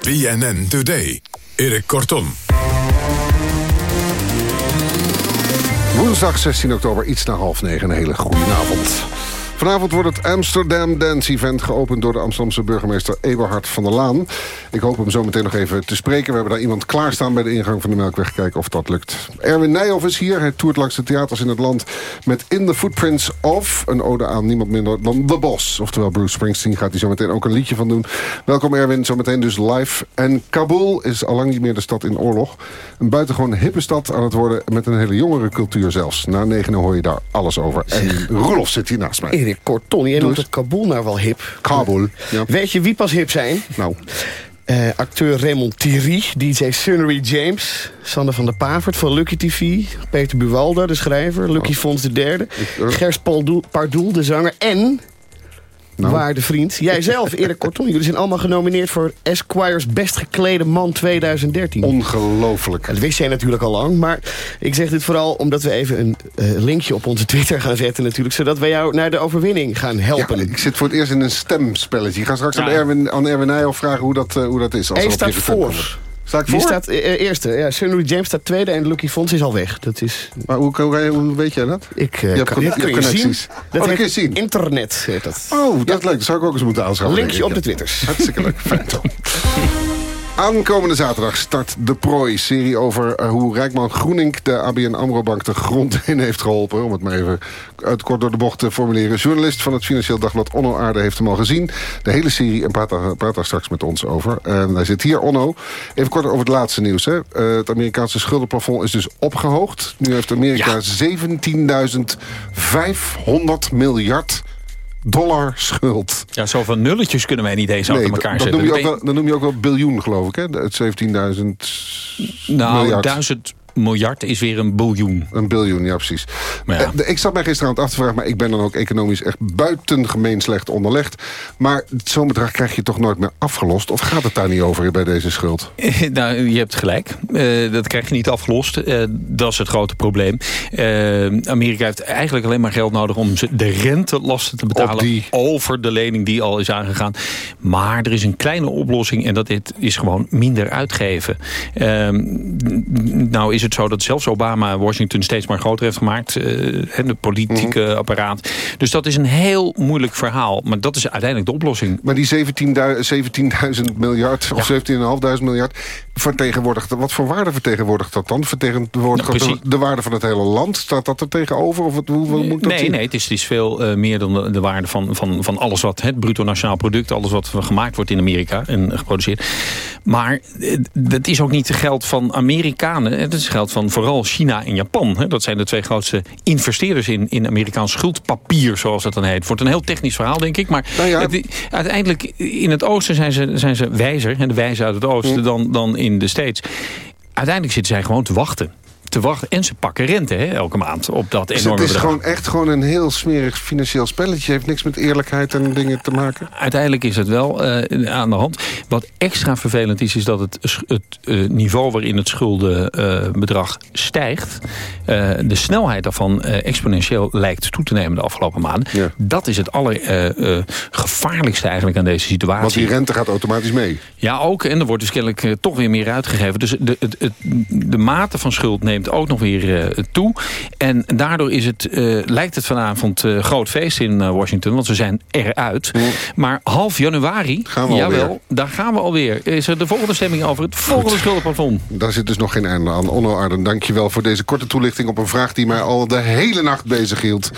BNN Today. Erik Kortom. Woensdag 16 oktober, iets na half negen. Een hele goede avond. Vanavond wordt het Amsterdam Dance Event geopend door de Amsterdamse burgemeester Eberhard van der Laan. Ik hoop hem zo meteen nog even te spreken. We hebben daar iemand klaarstaan bij de ingang van de Melkweg. Kijken of dat lukt. Erwin Nijhoff is hier. Hij toert langs de theaters in het land met In the Footprints of... een ode aan niemand minder dan The Boss. Oftewel Bruce Springsteen gaat hij zo meteen ook een liedje van doen. Welkom Erwin, zometeen dus live. En Kabul is allang niet meer de stad in oorlog. Een buitengewoon hippe stad aan het worden met een hele jongere cultuur zelfs. Na negenen hoor je daar alles over. En Roelof zit hier naast mij. Erik Korton, jij noemt het Kabul nou wel hip. Kabul, ja. Weet je wie pas hip zijn? Nou. Eh, acteur Raymond Thierry, DJ Sunnery James... Sander van der Pavert van Lucky TV... Peter Buwalda, de schrijver... Lucky Fons de derde... Gers Paul Pardoel, de zanger... en Nou. waarde vriend, jijzelf, Erik Korton. Jullie zijn allemaal genomineerd voor Esquire's Best Geklede Man 2013. Ongelooflijk. Dat wist jij natuurlijk al lang, maar ik zeg dit vooral omdat we even een eh, linkje op onze Twitter gaan zetten natuurlijk, zodat wij jou naar de overwinning gaan helpen. Ja, ik zit voor het eerst in een stemspelletje. Ik ga straks aan Erwin, aan Erwin Nijhoff vragen hoe dat, eh, hoe dat is. Als Eén staat voor. Sta ik Die staat eh, eerste. Ja, Sunny James staat tweede en Lucky Fons is al weg. Dat is... Maar hoe, hoe, hoe weet jij dat? Ik Je eh, kan, dat je je zien. connecties. Oh, dat heet kun je zien. Internet heet dat. Oh, dat is leuk. Dat zou ik ook eens moeten aanschaffen. Linkje op ik. de Twitters. Hartstikke leuk. Fijn toch. Aankomende zaterdag start De Prooi. Serie over eh, hoe Rijkman Groening de ABN AMRO Bank de grond in heeft geholpen. Om het maar even uit kort door de bocht te formuleren. Journalist van het Financieel Dagblad Onno Aarde heeft hem al gezien. De hele serie en praat daar, praat daar straks met ons over. En hij zit hier, Onno. Even kort over het laatste nieuws. Hè. Eh, het Amerikaanse schuldenplafond is dus opgehoogd. Nu heeft Amerika 17.500 miljard dollar schuld. Ja, zoveel nulletjes kunnen wij niet eens nee, achter elkaar zetten. Dat noem, je ook wel, noem je ook wel biljoen, geloof ik, hè? 17.000 Nou, 1000 miljard is weer een biljoen. Een biljoen, ja precies. Maar ja. Eh, Ik zat mij gisteravond af te vragen... maar ik ben dan ook economisch echt buitengemeen slecht onderlegd. Maar zo'n bedrag krijg je toch nooit meer afgelost? Of gaat het daar niet over bij deze schuld? nou, je hebt gelijk. Eh, dat krijg je niet afgelost. Eh, dat is het grote probleem. Amerika heeft eigenlijk alleen maar geld nodig... om de rentelasten te betalen over de lening die al is aangegaan. Maar er is een kleine oplossing... en dat dit is gewoon minder uitgeven. Eh, nou is het zo dat zelfs Obama Washington steeds maar groter heeft gemaakt. eh, en de politieke Mhm. apparaat. Dus dat is een heel moeilijk verhaal. Maar dat is uiteindelijk de oplossing. Maar die 17.000 17.000 miljard of 17.500 miljard... vertegenwoordigt, wat voor waarde vertegenwoordigt dat dan? Vertegenwoordigt Nou, dat de, de waarde van het hele land? Staat dat er tegenover? Of wat, hoe, hoe moet dat nee, zien? nee, het is, het is veel eh, meer dan de, de waarde van, van, van alles wat het bruto nationaal product, alles wat gemaakt wordt in Amerika en geproduceerd. Maar eh, dat is ook niet het geld van Amerikanen. Het is van vooral China en Japan. Hè. Dat zijn de twee grootste investeerders in, in Amerikaans schuldpapier, zoals dat dan heet. Het wordt een heel technisch verhaal, denk ik. Maar het- uiteindelijk in het oosten zijn ze, zijn ze wijzer, en de wijzen uit het oosten, dan, dan in de States. Uiteindelijk zitten zij gewoon te wachten. Te wachten. En ze pakken rente hè, elke maand op dat Dus enorme het is bedrag. gewoon echt gewoon een heel smerig financieel spelletje. heeft niks met eerlijkheid en dingen te maken. Uiteindelijk is het wel eh, aan de hand. Wat extra vervelend is, is dat het, het eh, niveau waarin het schuldenbedrag stijgt... eh, de snelheid daarvan exponentieel lijkt toe te nemen de afgelopen maanden. Dat is het allergevaarlijkste eigenlijk aan deze situatie. Want die rente gaat automatisch mee. Ja, ook. En er wordt dus kennelijk toch weer meer uitgegeven. Dus de, het, het, de mate van schuld neemt ook nog weer eh, toe. En daardoor is het, eh, lijkt het vanavond eh, groot feest in Washington. Want ze zijn eruit. Maar half januari, Gaan we jawel, alweer. daar gaan we alweer. Is er de volgende stemming over het volgende schuldenplafond. Daar zit dus nog geen einde aan. Onno Arden, dank je wel voor deze korte toelichting... op een vraag die mij al de hele nacht bezig hield.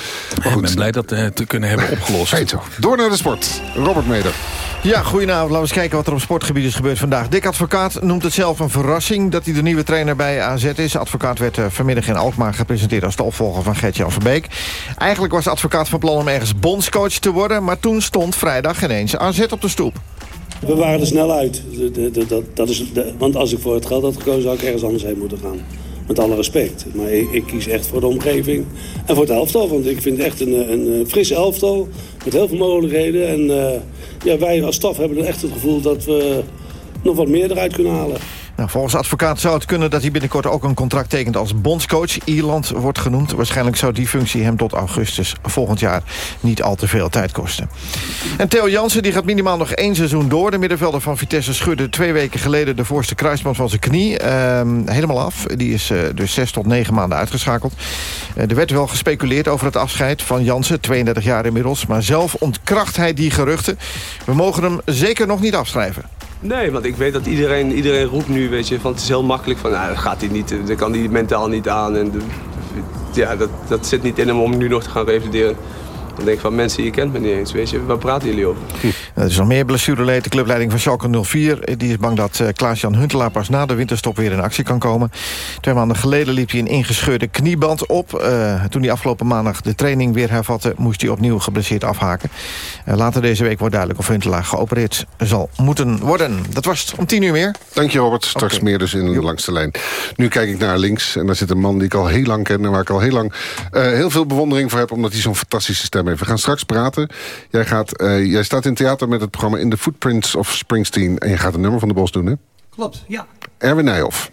Ik ben blij dat eh, te kunnen hebben opgelost. Zo. Door naar de sport. Robert Meder. Ja, goedenavond. Laten we eens kijken wat er op sportgebied is gebeurd vandaag. Dick Advocaat noemt het zelf een verrassing dat hij de nieuwe trainer bij AZ is. Advocaat werd eh, vanmiddag in Alkmaar gepresenteerd als de opvolger van Gert-Jan Verbeek. Eigenlijk was de advocaat van plan om ergens bondscoach te worden... maar toen stond vrijdag ineens AZ op de stoep. We waren er snel uit. Dat, dat is want als ik voor het geld had gekozen, zou ik ergens anders heen moeten gaan. Met alle respect. Maar ik, ik kies echt voor de omgeving en voor het elftal. Want ik vind het echt een, een, fris elftal met heel veel mogelijkheden. En eh, ja, wij als staf hebben echt het gevoel dat we nog wat meer eruit kunnen halen. Nou, volgens advocaat zou het kunnen dat hij binnenkort ook een contract tekent als bondscoach. Ierland wordt genoemd. Waarschijnlijk zou die functie hem tot augustus volgend jaar niet al te veel tijd kosten. En Theo Jansen die gaat minimaal nog één seizoen door. De middenvelder van Vitesse schudde twee weken geleden de voorste kruisband van zijn knie. ehm, helemaal af. Die is eh, dus zes tot negen maanden uitgeschakeld. Eh, er werd wel gespeculeerd over het afscheid van Jansen, 32 jaar inmiddels. Maar zelf ontkracht hij die geruchten. We mogen hem zeker nog niet afschrijven. Nee, want ik weet dat iedereen, iedereen roept nu, weet je, van het is heel makkelijk van, nou, gaat hij niet, dat kan hij mentaal niet aan. En ja, dat, dat zit niet in hem om nu nog te gaan revalideren. Dan denk ik van, mensen, je kent me niet eens, weet je, waar praten jullie over? Er is nog meer blessureleed. De clubleiding van Schalke 04 eh, die is bang dat eh, Klaas-Jan Huntelaar pas na de winterstop weer in actie kan komen. Twee maanden geleden liep hij een ingescheurde knieband op. Eh, toen hij afgelopen maandag de training weer hervatte... moest hij opnieuw geblesseerd afhaken. Eh, later deze week wordt duidelijk of Huntelaar geopereerd zal moeten worden. Dat was het om tien uur meer. Dank je Robert. Straks meer dus in de langste lijn. Nu kijk ik naar links en daar zit een man die ik al heel lang ken... en waar ik al heel lang eh, heel veel bewondering voor heb... omdat hij zo'n fantastische stem We gaan straks praten. Jij, gaat, eh, jij staat in theater met het programma In the Footprints of Springsteen... en je gaat een nummer van de Bos doen, hè? Klopt, ja. Erwin Nijhoff.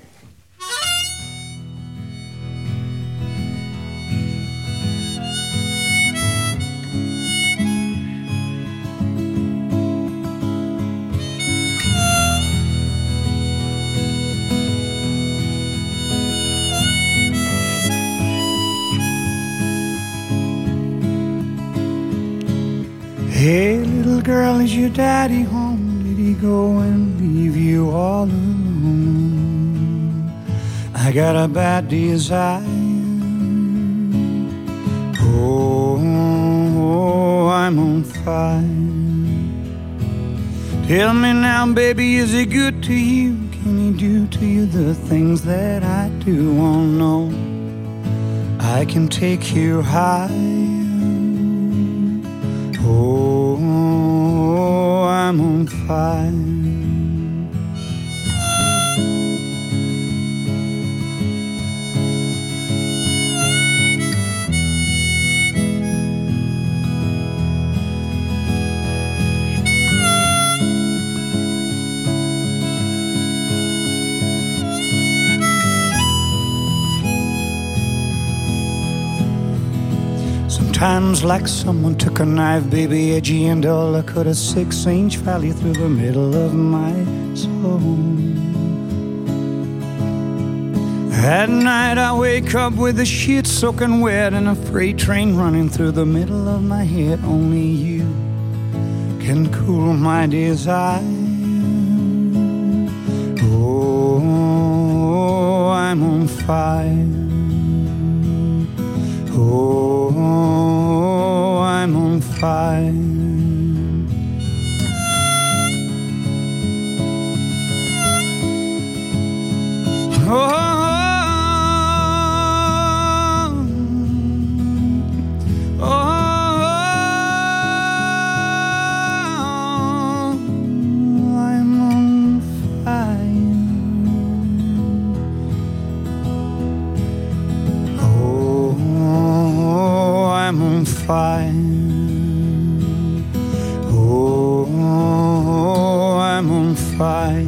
Hey, little girl, is your daddy home? Did he go and leave you all alone? I got a bad desire. Oh, oh I'm on fire. Tell me now, baby, is he good to you? Can he do to you the things that I do? Oh, no, I can take you high. I'm on fire. Sometimes, like someone took a knife, baby, edgy and dull, I cut a six inch valley through the middle of my soul. At night, I wake up with the shit soaking wet and a freight train running through the middle of my head. Only you can cool my desire. Oh, I'm on fire. Oh, I'm on fire. Oh, Oh, fire. Oh, I'm on fire.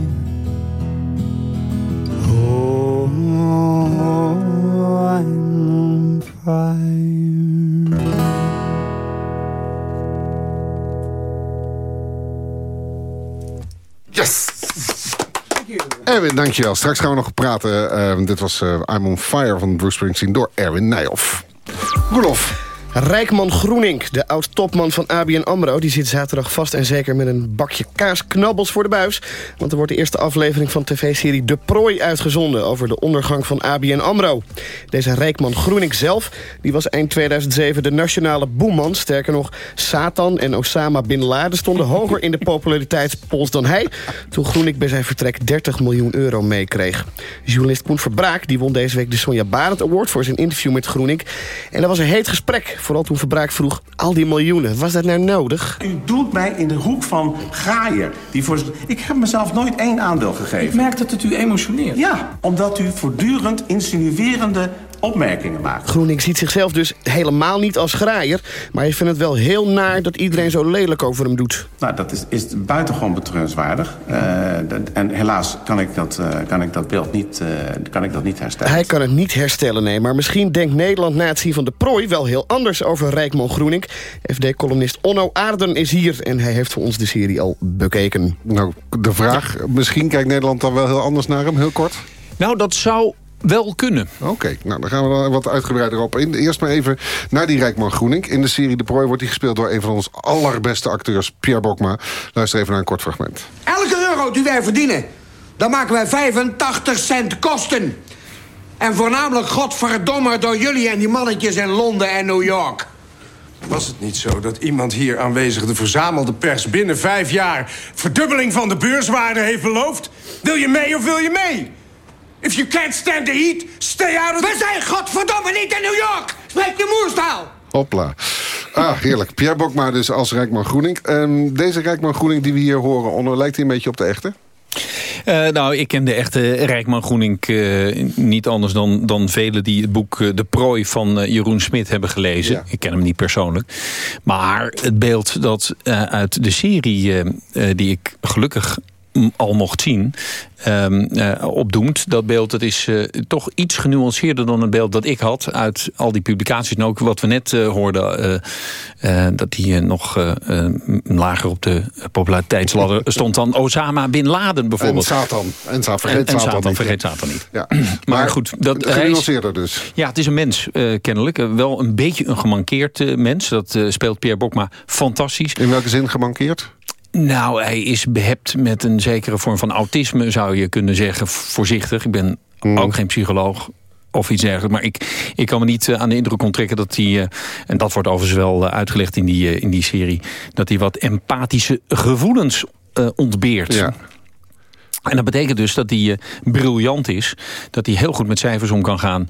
Yes! Erwin, dankjewel. Straks gaan we nog praten. Uh, dit was uh, I'm on Fire van Bruce Springsteen door Erwin Nijhoff. Roelof. Rijkman Groening, de oud-topman van ABN AMRO... die zit zaterdag vast en zeker met een bakje kaasknabbels voor de buis. Want er wordt de eerste aflevering van tv-serie De Prooi uitgezonden... over de ondergang van ABN AMRO. Deze Rijkman Groening zelf die was eind 2007 de nationale boeman. Sterker nog, Satan en Osama Bin Laden stonden hoger in de populariteitspols dan hij... toen Groening bij zijn vertrek 30 miljoen euro meekreeg. Journalist Koen Verbraak die won deze week de Sonja Barend Award... voor zijn interview met Groening. En dat was een heet gesprek Vooral toen Verbraak vroeg, al die miljoenen, was dat nou nodig? U doet mij in de hoek van graaier. Die voor... Ik heb mezelf nooit één aandeel gegeven. Ik merk dat het u emotioneert. Ja, omdat u voortdurend insinuerende opmerkingen maakt. GroenLinks ziet zichzelf dus helemaal niet als graaier... maar je vindt het wel heel naar dat iedereen zo lelijk over hem doet. Nou, dat is, is buitengewoon betreurenswaardig. Uh, en helaas kan ik dat, uh, kan ik dat beeld niet, uh, kan ik dat niet herstellen. Hij kan het niet herstellen, nee. Maar misschien denkt Nederland na het zien van de prooi... wel heel anders over Rijkman Groening. FD-columnist Onno Aarden is hier... en hij heeft voor ons de serie al bekeken. Nou, de vraag, misschien kijkt Nederland dan wel heel anders naar hem, heel kort. Nou, dat zou wel kunnen. Oké, nou dan gaan we er wat uitgebreider op in. Eerst maar even naar die Rijkman Groening. In de serie De Prooi wordt hij gespeeld door een van ons allerbeste acteurs, Pierre Bokma. Luister even naar een kort fragment. Elke euro die wij verdienen, dan maken wij 85 cent kosten. En voornamelijk godverdomme door jullie en die mannetjes in Londen en New York. Was het niet zo dat iemand hier aanwezig de verzamelde pers... binnen vijf jaar verdubbeling van de beurswaarde heeft beloofd? Wil je mee of wil je mee? If you can't stand the heat, stay out of We zijn godverdomme niet in New York! Spreek de moerstaal! Hopla. Ah, heerlijk. Pierre Bokma dus als Rijkman Groening. Um, deze Rijkman Groening die we hier horen, Onno, lijkt hij een beetje op de echte? Uh, nou, ik ken de echte Rijkman Groening uh, niet anders dan, dan velen die het boek uh, De Prooi van Jeroen Smit hebben gelezen. Ja. Ik ken hem niet persoonlijk. Maar het beeld dat uit de serie die ik gelukkig al mocht zien, um, uh, opdoemt. Dat beeld dat is uh, toch iets genuanceerder dan het beeld dat ik had... uit al die publicaties. En ook wat we net uh, hoorden, dat die nog lager op de populariteitsladder stond dan Osama Bin Laden bijvoorbeeld. En Satan. En, Satan, vergeet, en, en Satan, Satan, niet. vergeet Satan niet. Ja. Maar, maar, goed. Dat, genuanceerder dus. Ja, het is een mens, kennelijk. wel een beetje een gemankeerd mens. Dat speelt Pierre Bokma fantastisch. In welke zin gemankeerd? Nou, hij is behept met een zekere vorm van autisme, zou je kunnen zeggen. Voorzichtig. Ik ben mm. ook geen psycholoog of iets dergelijks. Maar ik, ik kan me niet aan de indruk onttrekken dat hij... Uh, en dat wordt overigens wel uitgelegd in die, in die serie... dat hij wat empathische gevoelens uh, ontbeert. Ja. En dat betekent dus dat hij briljant is. Dat hij heel goed met cijfers om kan gaan...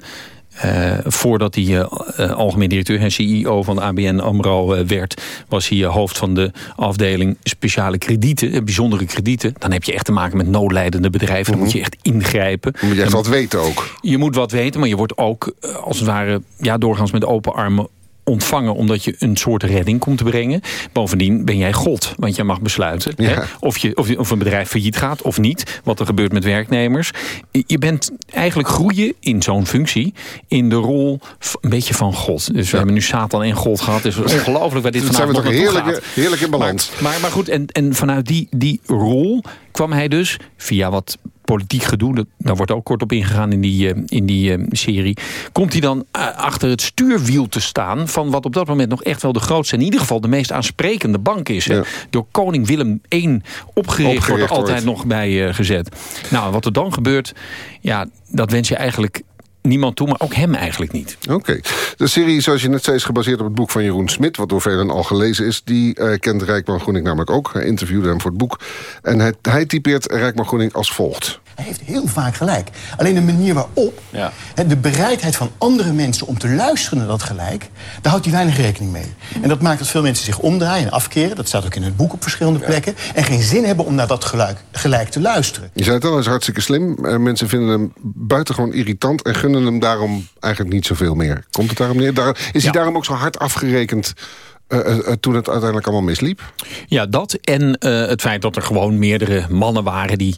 Uh, voordat hij uh, uh, algemeen directeur en CEO van de ABN AMRO werd... was hij hoofd van de afdeling speciale kredieten, bijzondere kredieten. Dan heb je echt te maken met noodlijdende bedrijven. Dan moet je echt ingrijpen. Moet je echt wat weten ook. Je moet wat weten, maar je wordt ook als het ware ja, doorgaans met open armen ontvangen omdat je een soort redding komt te brengen. Bovendien ben jij God, want jij mag besluiten ja. hè, of, je, of, of, een bedrijf failliet gaat of niet. Wat er gebeurt met werknemers. Je bent eigenlijk groeien in zo'n functie in de rol een beetje van God. Dus we hebben nu Satan en God gehad. Dus het is ongelooflijk waar dit vanavond toch heerlijk, heerlijk in balans. Maar, maar, maar goed, en, en vanuit die, die rol kwam hij dus via wat politiek gedoe, daar wordt ook kort op ingegaan in die, uh, in die uh, serie... komt hij dan uh, achter het stuurwiel te staan... van wat op dat moment nog echt wel de grootste... in ieder geval de meest aansprekende bank is. Ja. Door koning Willem I opgericht, opgericht wordt er altijd wordt. nog bij gezet. Nou, wat er dan gebeurt, ja, dat wens je eigenlijk niemand toe, maar ook hem eigenlijk niet. Oké. De serie, zoals je net zei, is gebaseerd op het boek van Jeroen Smit... wat door velen al gelezen is. Die uh, kent Rijkman Groening namelijk ook. Hij interviewde hem voor het boek. En hij, hij typeert Rijkman Groening als volgt. Hij heeft heel vaak gelijk. Alleen de manier waarop, ja. de bereidheid van andere mensen om te luisteren naar dat gelijk... daar houdt hij weinig rekening mee. En dat maakt dat veel mensen zich omdraaien en afkeren. Dat staat ook in het boek op verschillende plekken. En geen zin hebben om naar dat gelijk, gelijk te luisteren. Je zei het al, hij is hartstikke slim. Mensen vinden hem buitengewoon irritant... en gunnen hem daarom eigenlijk niet zoveel meer. Komt het daarom neer? Daar, is ja. hij daarom ook zo hard afgerekend toen het uiteindelijk allemaal misliep? Ja, dat en het feit dat er gewoon meerdere mannen waren... die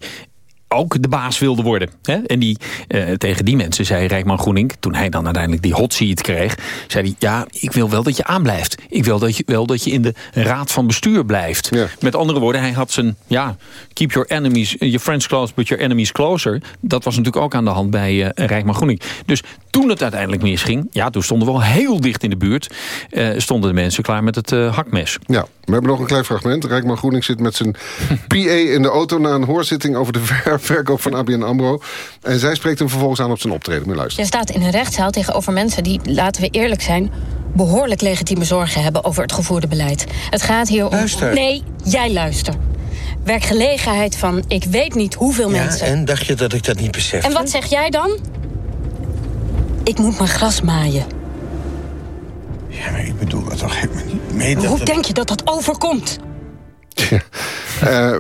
ook de baas wilde worden. Hè? En die, uh, tegen die mensen zei Rijkman Groening... toen hij dan uiteindelijk die hot seat kreeg... zei hij, ja, ik wil wel dat je aanblijft. Ik wil dat je, wel dat je in de raad van bestuur blijft. Ja. Met andere woorden, hij had zijn... ja, keep your enemies, your friends close, but your enemies closer. Dat was natuurlijk ook aan de hand bij uh, Rijkman Groening. Dus toen het uiteindelijk misging... ja, toen stonden we al heel dicht in de buurt... Uh, stonden de mensen klaar met het hakmes. Ja, we hebben nog een klein fragment. Rijkman Groening zit met zijn PA in de auto... na een hoorzitting over de ver verkoop van ABN AMRO. En zij spreekt hem vervolgens aan op zijn optreden. Moet luisteren. Je staat in een rechtszaal tegenover mensen die, laten we eerlijk zijn... behoorlijk legitieme zorgen hebben over het gevoerde beleid. Het gaat hier om... Luister. Nee, jij luister. Werkgelegenheid van ik weet niet hoeveel ja, mensen. en dacht je dat ik dat niet besef? En wat zeg jij dan? Ik moet mijn gras maaien. Ja, maar ik bedoel dat toch helemaal niet mee. Dat Hoe denk je dat dat overkomt? Uh,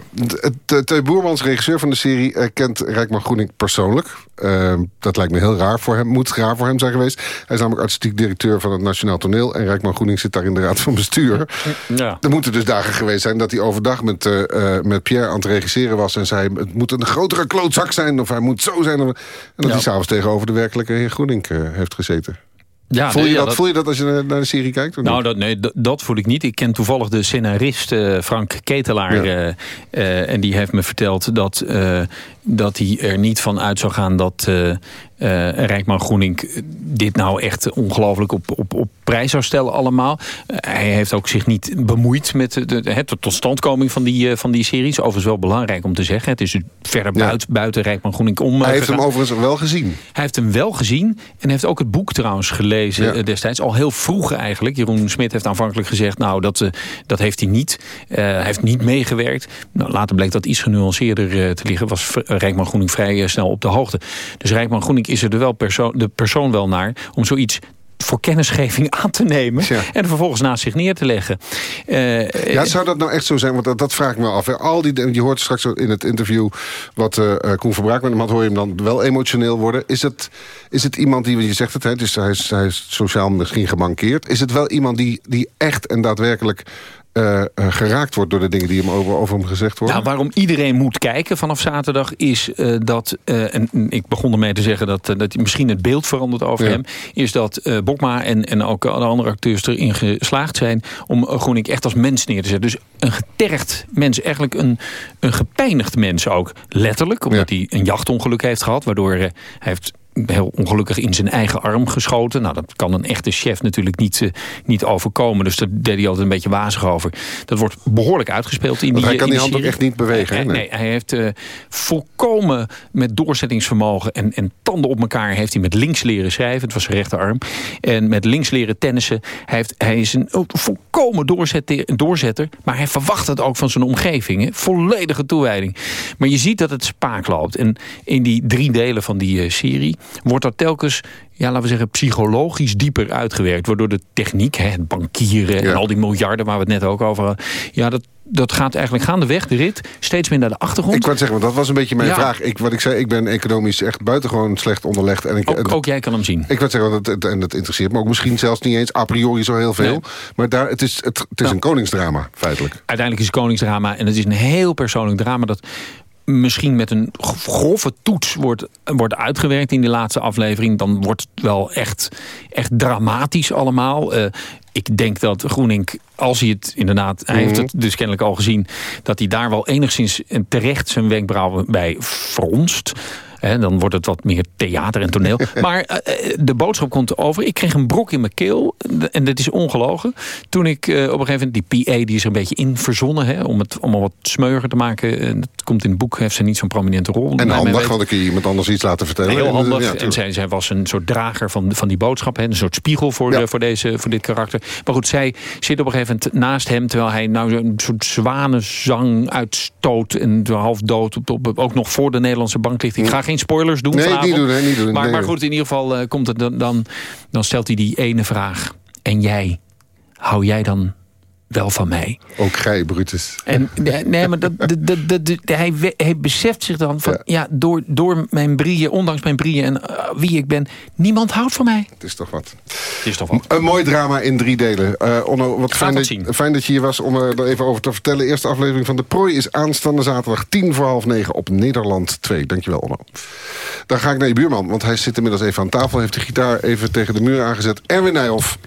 de Boermans, regisseur van de serie, uh, kent Rijkman Groening persoonlijk. Uh, dat lijkt me heel raar voor hem, moet raar voor hem zijn geweest. Hij is namelijk artistiek directeur van het Nationaal Toneel... en Rijkman Groening zit daar in de raad van bestuur. Ja. Er moeten dus dagen geweest zijn dat hij overdag met, met Pierre aan het regisseren was... en zei, het moet een grotere klootzak zijn of hij moet zo zijn. En dat Ja. hij s'avonds tegenover de werkelijke heer Groening heeft gezeten. Ja, voel, je dat, dat- voel je dat als je naar de serie kijkt? of Nou, niet? dat, nee, dat, dat voel ik niet. Ik ken toevallig de scenarist eh, Frank Ketelaar. eh, eh, en die heeft me verteld dat, dat hij er niet van uit zou gaan... dat eh, eh, Rijkman Groening dit nou echt ongelooflijk op, op, op prijs zou stellen allemaal. Eh, hij heeft ook zich niet bemoeid met de, de, de totstandkoming van die, van die series. Overigens wel belangrijk om te zeggen. Het is verder buiten, buiten Rijkman Groening om. hij heeft hem overigens wel gezien. Hij heeft hem wel gezien en heeft ook het boek trouwens gelezen destijds. Al heel vroeg eigenlijk. Jeroen Smit heeft aanvankelijk gezegd... nou, dat, dat heeft hij niet. Hij heeft niet meegewerkt. Nou, later bleek dat iets genuanceerder te liggen. Was Rijkman Groening vrij eh, snel op de hoogte. Dus Rijkman Groening is er de, wel perso de persoon wel naar... om zoiets voor kennisgeving aan te nemen... en er vervolgens naast zich neer te leggen. Eh, Ja, zou dat nou echt zo zijn? Want dat, dat vraag ik me af. Hè. Al die, je hoort straks in het interview wat eh eh, Koen Verbraak met hem had... hoor je hem dan wel emotioneel worden. Is het, is het iemand die, want je zegt het, hè, dus hij, is, hij is sociaal misschien gemankeerd. Is het wel iemand die, die echt en daadwerkelijk eh, eh, geraakt wordt... door de dingen die hem over, over hem gezegd worden? Nou, waarom iedereen moet kijken vanaf zaterdag is eh, dat... en ik begon ermee te zeggen dat, dat misschien het beeld verandert over Ja. hem... is dat Bokma en, en ook alle andere acteurs erin geslaagd zijn... om Groening echt als mens neer te zetten. Dus een getergd mens, eigenlijk een, een gepijnigd mens ook. Letterlijk, omdat hij een jachtongeluk heeft gehad... waardoor hij heeft heel ongelukkig in zijn eigen arm geschoten. Nou, dat kan een echte chef natuurlijk niet, eh, niet overkomen. Dus daar deed hij altijd een beetje wazig over. Dat wordt behoorlijk uitgespeeld in Want die hij kan in die hand ook echt niet bewegen, hè? Nee, hij heeft eh, volkomen met doorzettingsvermogen en, en tanden op elkaar... heeft hij met links leren schrijven, het was zijn rechterarm. En met links leren tennissen. Hij, heeft, hij is een volkomen doorzetter, doorzetter, maar hij verwacht het ook van zijn omgeving. Hè? Volledige toewijding. Maar je ziet dat het spaak loopt. En in die drie delen van die eh, serie wordt dat telkens ja, laten we zeggen, psychologisch dieper uitgewerkt. Waardoor de techniek, hè, het bankieren en al die miljarden waar we het net ook over hadden. Ja, dat, dat gaat eigenlijk gaandeweg, de rit, steeds meer naar de achtergrond. Ik wou zeggen, want dat was een beetje mijn Ja. vraag. Ik, wat ik zei, ik ben economisch echt buitengewoon slecht onderlegd. En ik, Ook, en- ook jij kan hem zien. Ik wil zeggen, dat, en dat interesseert me ook misschien zelfs niet eens a priori zo heel veel. Nee. Maar daar, het is, het, het is een koningsdrama, feitelijk. Uiteindelijk is het koningsdrama en het is een heel persoonlijk drama... dat misschien met een grove toets wordt, wordt uitgewerkt in die laatste aflevering... dan wordt het wel echt, echt dramatisch allemaal. Eh, ik denk dat Groening, als hij het inderdaad... hij heeft Mhm. het dus kennelijk al gezien... dat hij daar wel enigszins en terecht zijn wenkbrauwen bij fronst... Hè, dan wordt het wat meer theater en toneel. Maar eh, eh, de boodschap komt over. Ik kreeg een brok in mijn keel. En dat is ongelogen. Toen ik eh, op een gegeven moment... Die PA die is er een beetje in verzonnen. Hè, om het allemaal wat smeuiger te maken. En dat komt in het boek. Heeft ze niet zo'n prominente rol. En handig, want ik je iemand anders iets laten vertellen. Heel En, handig. ja, en zij, zij was een soort drager van, van die boodschap. Hè, een soort spiegel voor, voor, deze, voor dit karakter. Maar goed, zij zit op een gegeven moment naast hem... terwijl hij nou een soort zwanenzang uitstoot... en half dood op, op, ook nog voor de Nederlandse bank ligt. Ik ga geen spoilers doen Nee, vanavond. niet doen, niet doen. Maar, Nee, maar goed, in ieder geval eh, komt het dan, dan, dan stelt hij die ene vraag. En jij? Hou jij dan wel van mij. Ook gij, Brutus. En, nee, maar dat, de, de, de, hij, hij beseft zich dan van... ja, door, door mijn brieën, ondanks mijn brieën en uh, wie ik ben... niemand houdt van mij. Het is toch wat. Het is toch wat. Een mooi drama in drie delen. Uh, Onno, wat fijn dat, fijn dat je hier was om er even over te vertellen. Eerste aflevering van De Prooi is aanstaande zaterdag... tien voor half negen op Nederland 2. Dankjewel, Onno. Dan ga ik naar je buurman, want hij zit inmiddels even aan tafel... heeft de gitaar even tegen de muur aangezet. Erwin Nijhoff.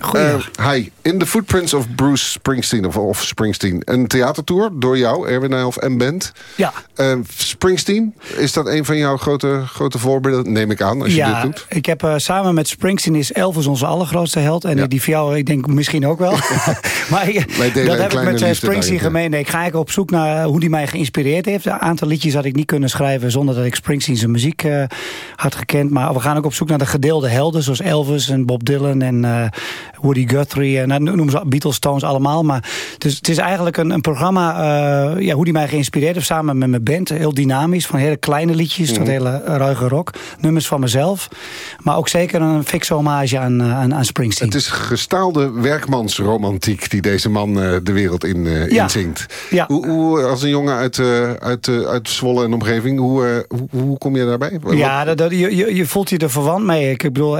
Goeie. Uh, hi, in the footprints of Bruce Springsteen, of, of Springsteen. Een theatertour door jou, Erwin Nijhoff en Bent. Ja. Uh, Springsteen, is dat een van jouw grote, grote voorbeelden, neem ik aan, als ja, je dit doet? ik heb uh, samen met Springsteen is Elvis onze allergrootste held. En ja. die voor jou, ik denk misschien ook wel. maar dat heb ik met Springsteen gemeen. Nee, ik ga eigenlijk op zoek naar hoe die mij geïnspireerd heeft. Een aantal liedjes had ik niet kunnen schrijven zonder dat ik Springsteen zijn muziek uh, had gekend. Maar we gaan ook op zoek naar de gedeelde helden, zoals Elvis en Bob Dylan en Woody Guthrie. En nou, noem ze Beatles, Stones allemaal. Maar dus het is eigenlijk een, een programma, uh, ja, hoe die mij geïnspireerd heeft samen met mijn band. Heel dynamisch, van hele kleine liedjes mm. tot hele ruige rock. Nummers van mezelf. Maar ook zeker een fikse hommage aan, aan, aan Springsteen. Het is gestaalde werkmansromantiek die deze man uh, de wereld in, uh, ja. inzingt. Ja. Hoe, hoe, als een jongen uit, uit, uit Zwolle en omgeving, hoe, hoe, hoe, kom je daarbij? Ja, dat, dat, je, je voelt je er verwant mee. Ik bedoel,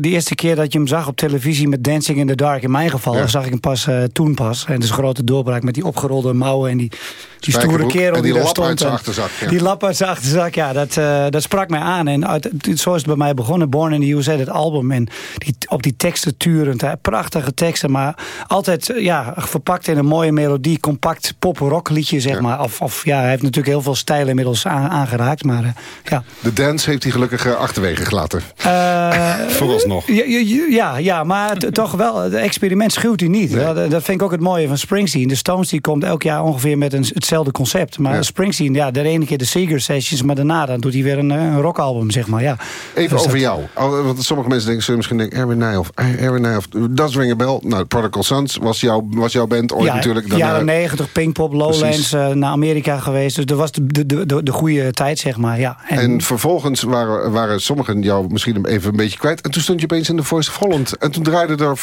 de eerste keer dat je hem zag op televisie met Dancing in the Dark, in mijn geval, ja. zag ik hem pas uh, toen pas. En dus grote doorbraak met die opgerolde mouwen en die, die stoere kerel die, die daar stond. Uit zijn achterzak, ja. Die lap uit zijn achterzak, ja, dat, uh, dat sprak mij aan. En uit, zo is het bij mij begonnen. Born in the USA, het album. En die, op die teksten turend. Hè. Prachtige teksten, maar altijd ja, verpakt in een mooie melodie. Compact pop-rock liedje, zeg ja. maar. Of, of ja, hij heeft natuurlijk heel veel stijl inmiddels aan, aangeraakt. Maar uh, ja. De dance heeft hij gelukkig uh, achterwege gelaten. Vooralsnog. Ja, ja, ja maar toch wel. Het experiment schuwt hij niet. Nee. Dat, dat vind ik ook het mooie van Springsteen. De Stones die komt elk jaar ongeveer met een, hetzelfde concept. Maar ja. Springsteen, ja, de ene keer de Seeger Sessions, maar daarna dan doet hij weer een, een rockalbum, zeg maar. Ja. Even dus over dat... jou. Want sommige mensen denken, zullen misschien denken, Erwin Nijhoff, Erwin Nijhoff, dat ring a bell. Nou, Prodigal Sons was, jou, was jouw band ooit ja, natuurlijk. Ja, jaren negentig, Pinkpop, Lowlands, uh, naar Amerika geweest. Dus dat was de, de, de, de goede tijd, zeg maar. Ja. En, en vervolgens waren, waren sommigen jou misschien even een beetje kwijt. En toen stond je opeens in de Voice of Holland. En toen draaiden er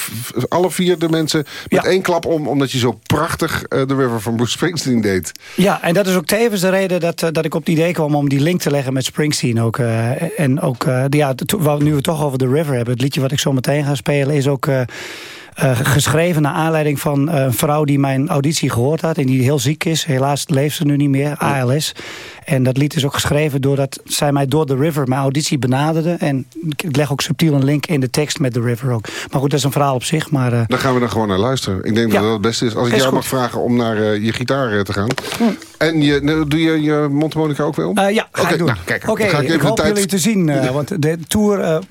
alle vier de mensen met ja. één klap om, omdat je zo prachtig uh, The River van Bruce Springsteen deed. Ja, en dat is ook tevens de reden dat, uh, dat ik op het idee kwam om die link te leggen met Springsteen ook. Uh, en ook, ja, nu we het toch over The River hebben, het liedje wat ik zo meteen ga spelen is ook... Uh, geschreven naar aanleiding van uh, een vrouw die mijn auditie gehoord had... en die heel ziek is. Helaas leeft ze nu niet meer, ALS. En dat lied is ook geschreven doordat zij mij door The River... mijn auditie benaderde. En ik leg ook subtiel een link in de tekst met The River ook. Maar goed, dat is een verhaal op zich. Maar, uh... Dan gaan we er gewoon naar luisteren. Ik denk ja. dat dat het beste is. Als ik is jou goed. mag vragen om naar je gitaar te gaan. Hm. En je, nou, doe je je mondharmonica ook weer om? ja, ga okay, ik doen. Nou, kijk, okay, ik hoop tijd... jullie te zien. want de tour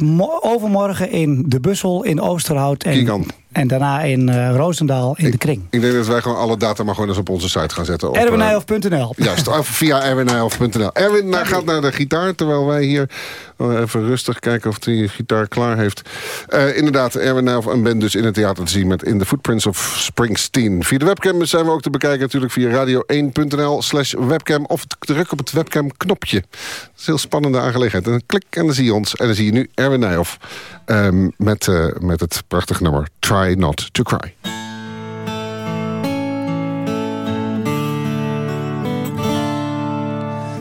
overmorgen in de Bussel in Oosterhout. En... En daarna in uh, Roosendaal in ik, de kring. Ik denk dat wij gewoon alle data maar gewoon eens op onze site gaan zetten. Erwinijhof.nl Juist, of via erwinijhof.nl. Erwin nou, gaat naar de gitaar, terwijl wij hier even rustig kijken of hij gitaar klaar heeft. Uh, inderdaad, Erwin en ben dus in het theater te zien met In the Footprints of Springsteen. Via de webcam zijn we ook te bekijken natuurlijk via radio1.nl slash webcam. Of druk op het webcam knopje. Dat is een heel spannende aangelegenheid. En dan klik en dan zie je ons. En dan zie je nu Erwin Nijhoff um, met, uh, met het prachtige nummer Try Not To Cry.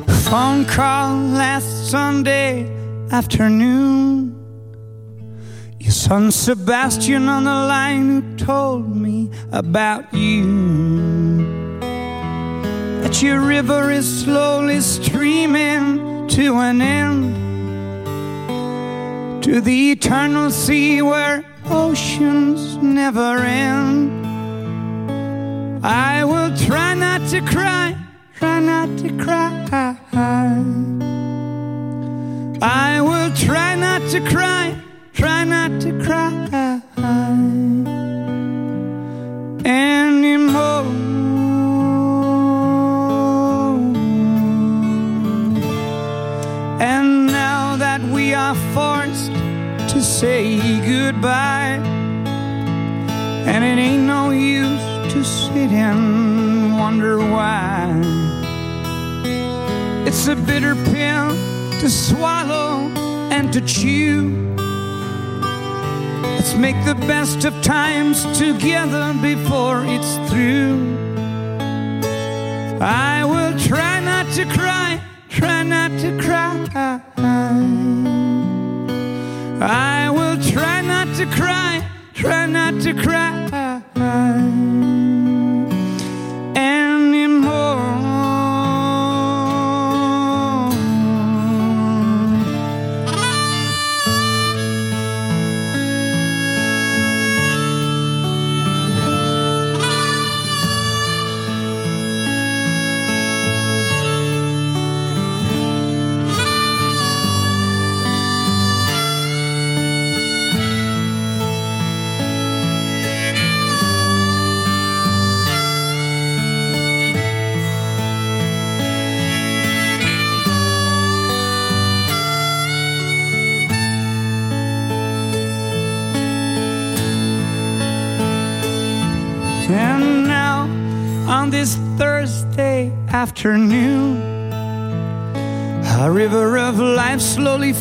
Phone call last Sunday afternoon. Your son Sebastian on the line who told me about you. Your river is slowly streaming to an end. To the eternal sea where oceans never end. I will try not to cry, try not to cry. I will try not to cry, try not to cry anymore. We forced to say goodbye, and it ain't no use to sit and wonder why. It's a bitter pill to swallow and to chew. Let's make the best of times together before it's through. I will try not to cry, try not to cry. I will try not to cry, try not to cry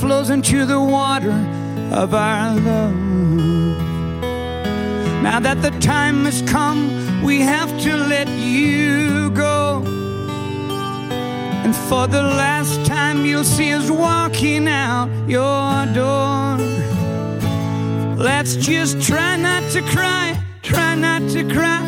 flows into the water of our love. Now that the time has come, we have to let you go. And for the last time, you'll see us walking out your door. Let's just try not to cry, try not to cry.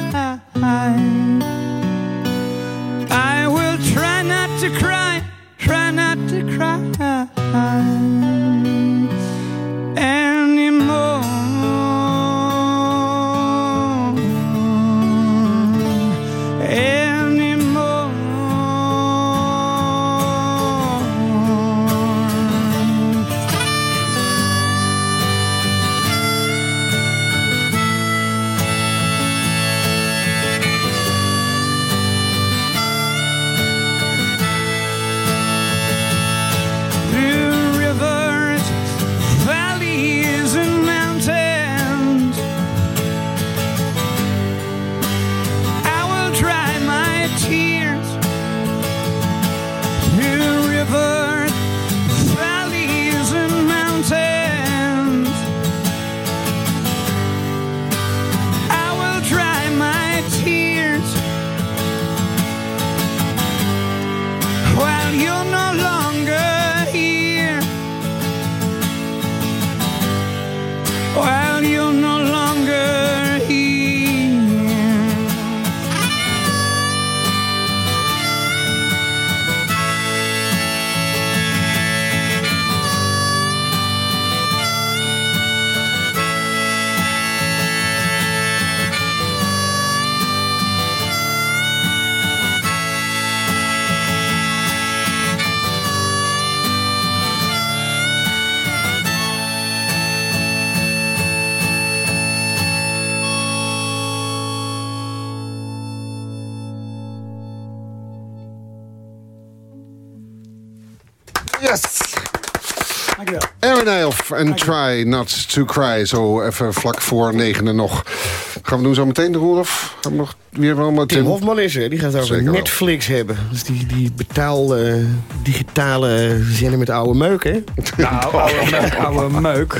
En Try Not To Cry. Zo even vlak voor negenen nog. Gaan we doen zo meteen de Roelof? Gaan we nog weer wel met Tim Hofman is er, die gaat het over Zeker wel. Netflix hebben. Dus die, die betaal, eh, digitale zender met oude meuk, hè? Nou, oude meuk, oude meuk.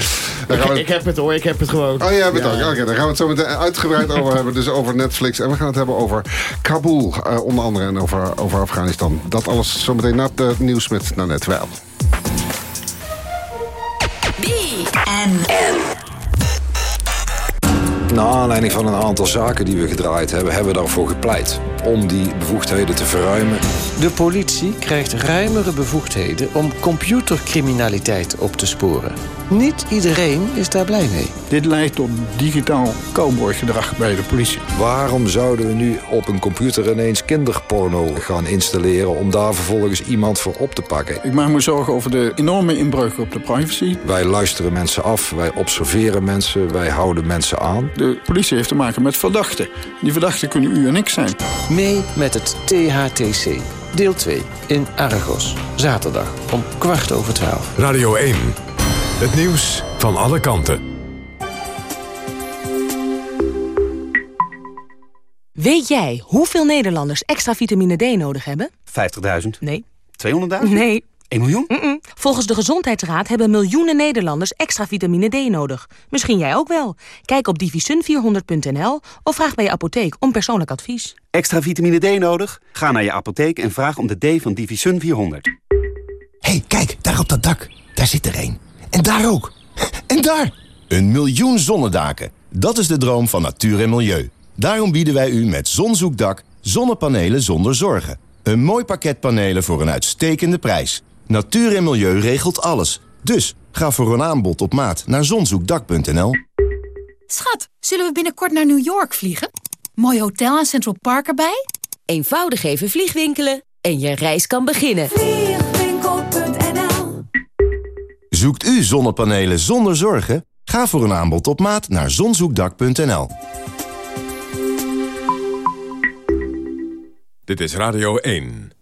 Dan we- Ik heb het hoor, ik heb het gewoon. Oh ja, bedankt. Oké, daar gaan we het zo meteen uitgebreid over hebben. Dus over Netflix. En we gaan het hebben over Kabul, eh, onder andere. En over, over Afghanistan. Dat alles zometeen na het nieuws met Nanette Wel. Naar aanleiding van een aantal zaken die we gedraaid hebben, hebben we daarvoor gepleit om die bevoegdheden te verruimen. De politie krijgt ruimere bevoegdheden om computercriminaliteit op te sporen. Niet iedereen is daar blij mee. Dit leidt tot digitaal cowboygedrag bij de politie. Waarom zouden we nu op een computer ineens kinderporno gaan installeren om daar vervolgens iemand voor op te pakken? Ik maak me zorgen over de enorme inbreuk op de privacy. Wij luisteren mensen af, wij observeren mensen, wij houden mensen aan. De politie heeft te maken met verdachten. Die verdachten kunnen u en ik zijn. Mee met het THTC. Deel 2 in Argos. Zaterdag om kwart over twaalf. Radio 1. Het nieuws van alle kanten. Weet jij hoeveel Nederlanders extra vitamine D nodig hebben? 50.000? Nee. 200.000? Nee. 1 miljoen? Volgens de Gezondheidsraad hebben miljoenen Nederlanders extra vitamine D nodig. Misschien jij ook wel. Kijk op divisun400.nl of vraag bij je apotheek om persoonlijk advies. Extra vitamine D nodig? Ga naar je apotheek en vraag om de D van Divisun 400. hey, kijk, daar op dat dak. Daar zit er een. En daar ook. En daar! Een miljoen zonnedaken. Dat is de droom van natuur en milieu. Daarom bieden wij u met Zonzoekdak zonnepanelen zonder zorgen. Een mooi pakket panelen voor een uitstekende prijs. Natuur en milieu regelt alles. Dus ga voor een aanbod op maat naar zonzoekdak.nl. Schat, zullen we binnenkort naar New York vliegen? Mooi hotel en Central Park erbij? Eenvoudig even vliegwinkelen en je reis kan beginnen. Vliegwinkel.nl Zoekt u zonnepanelen zonder zorgen? Ga voor een aanbod op maat naar zonzoekdak.nl. Dit is Radio 1.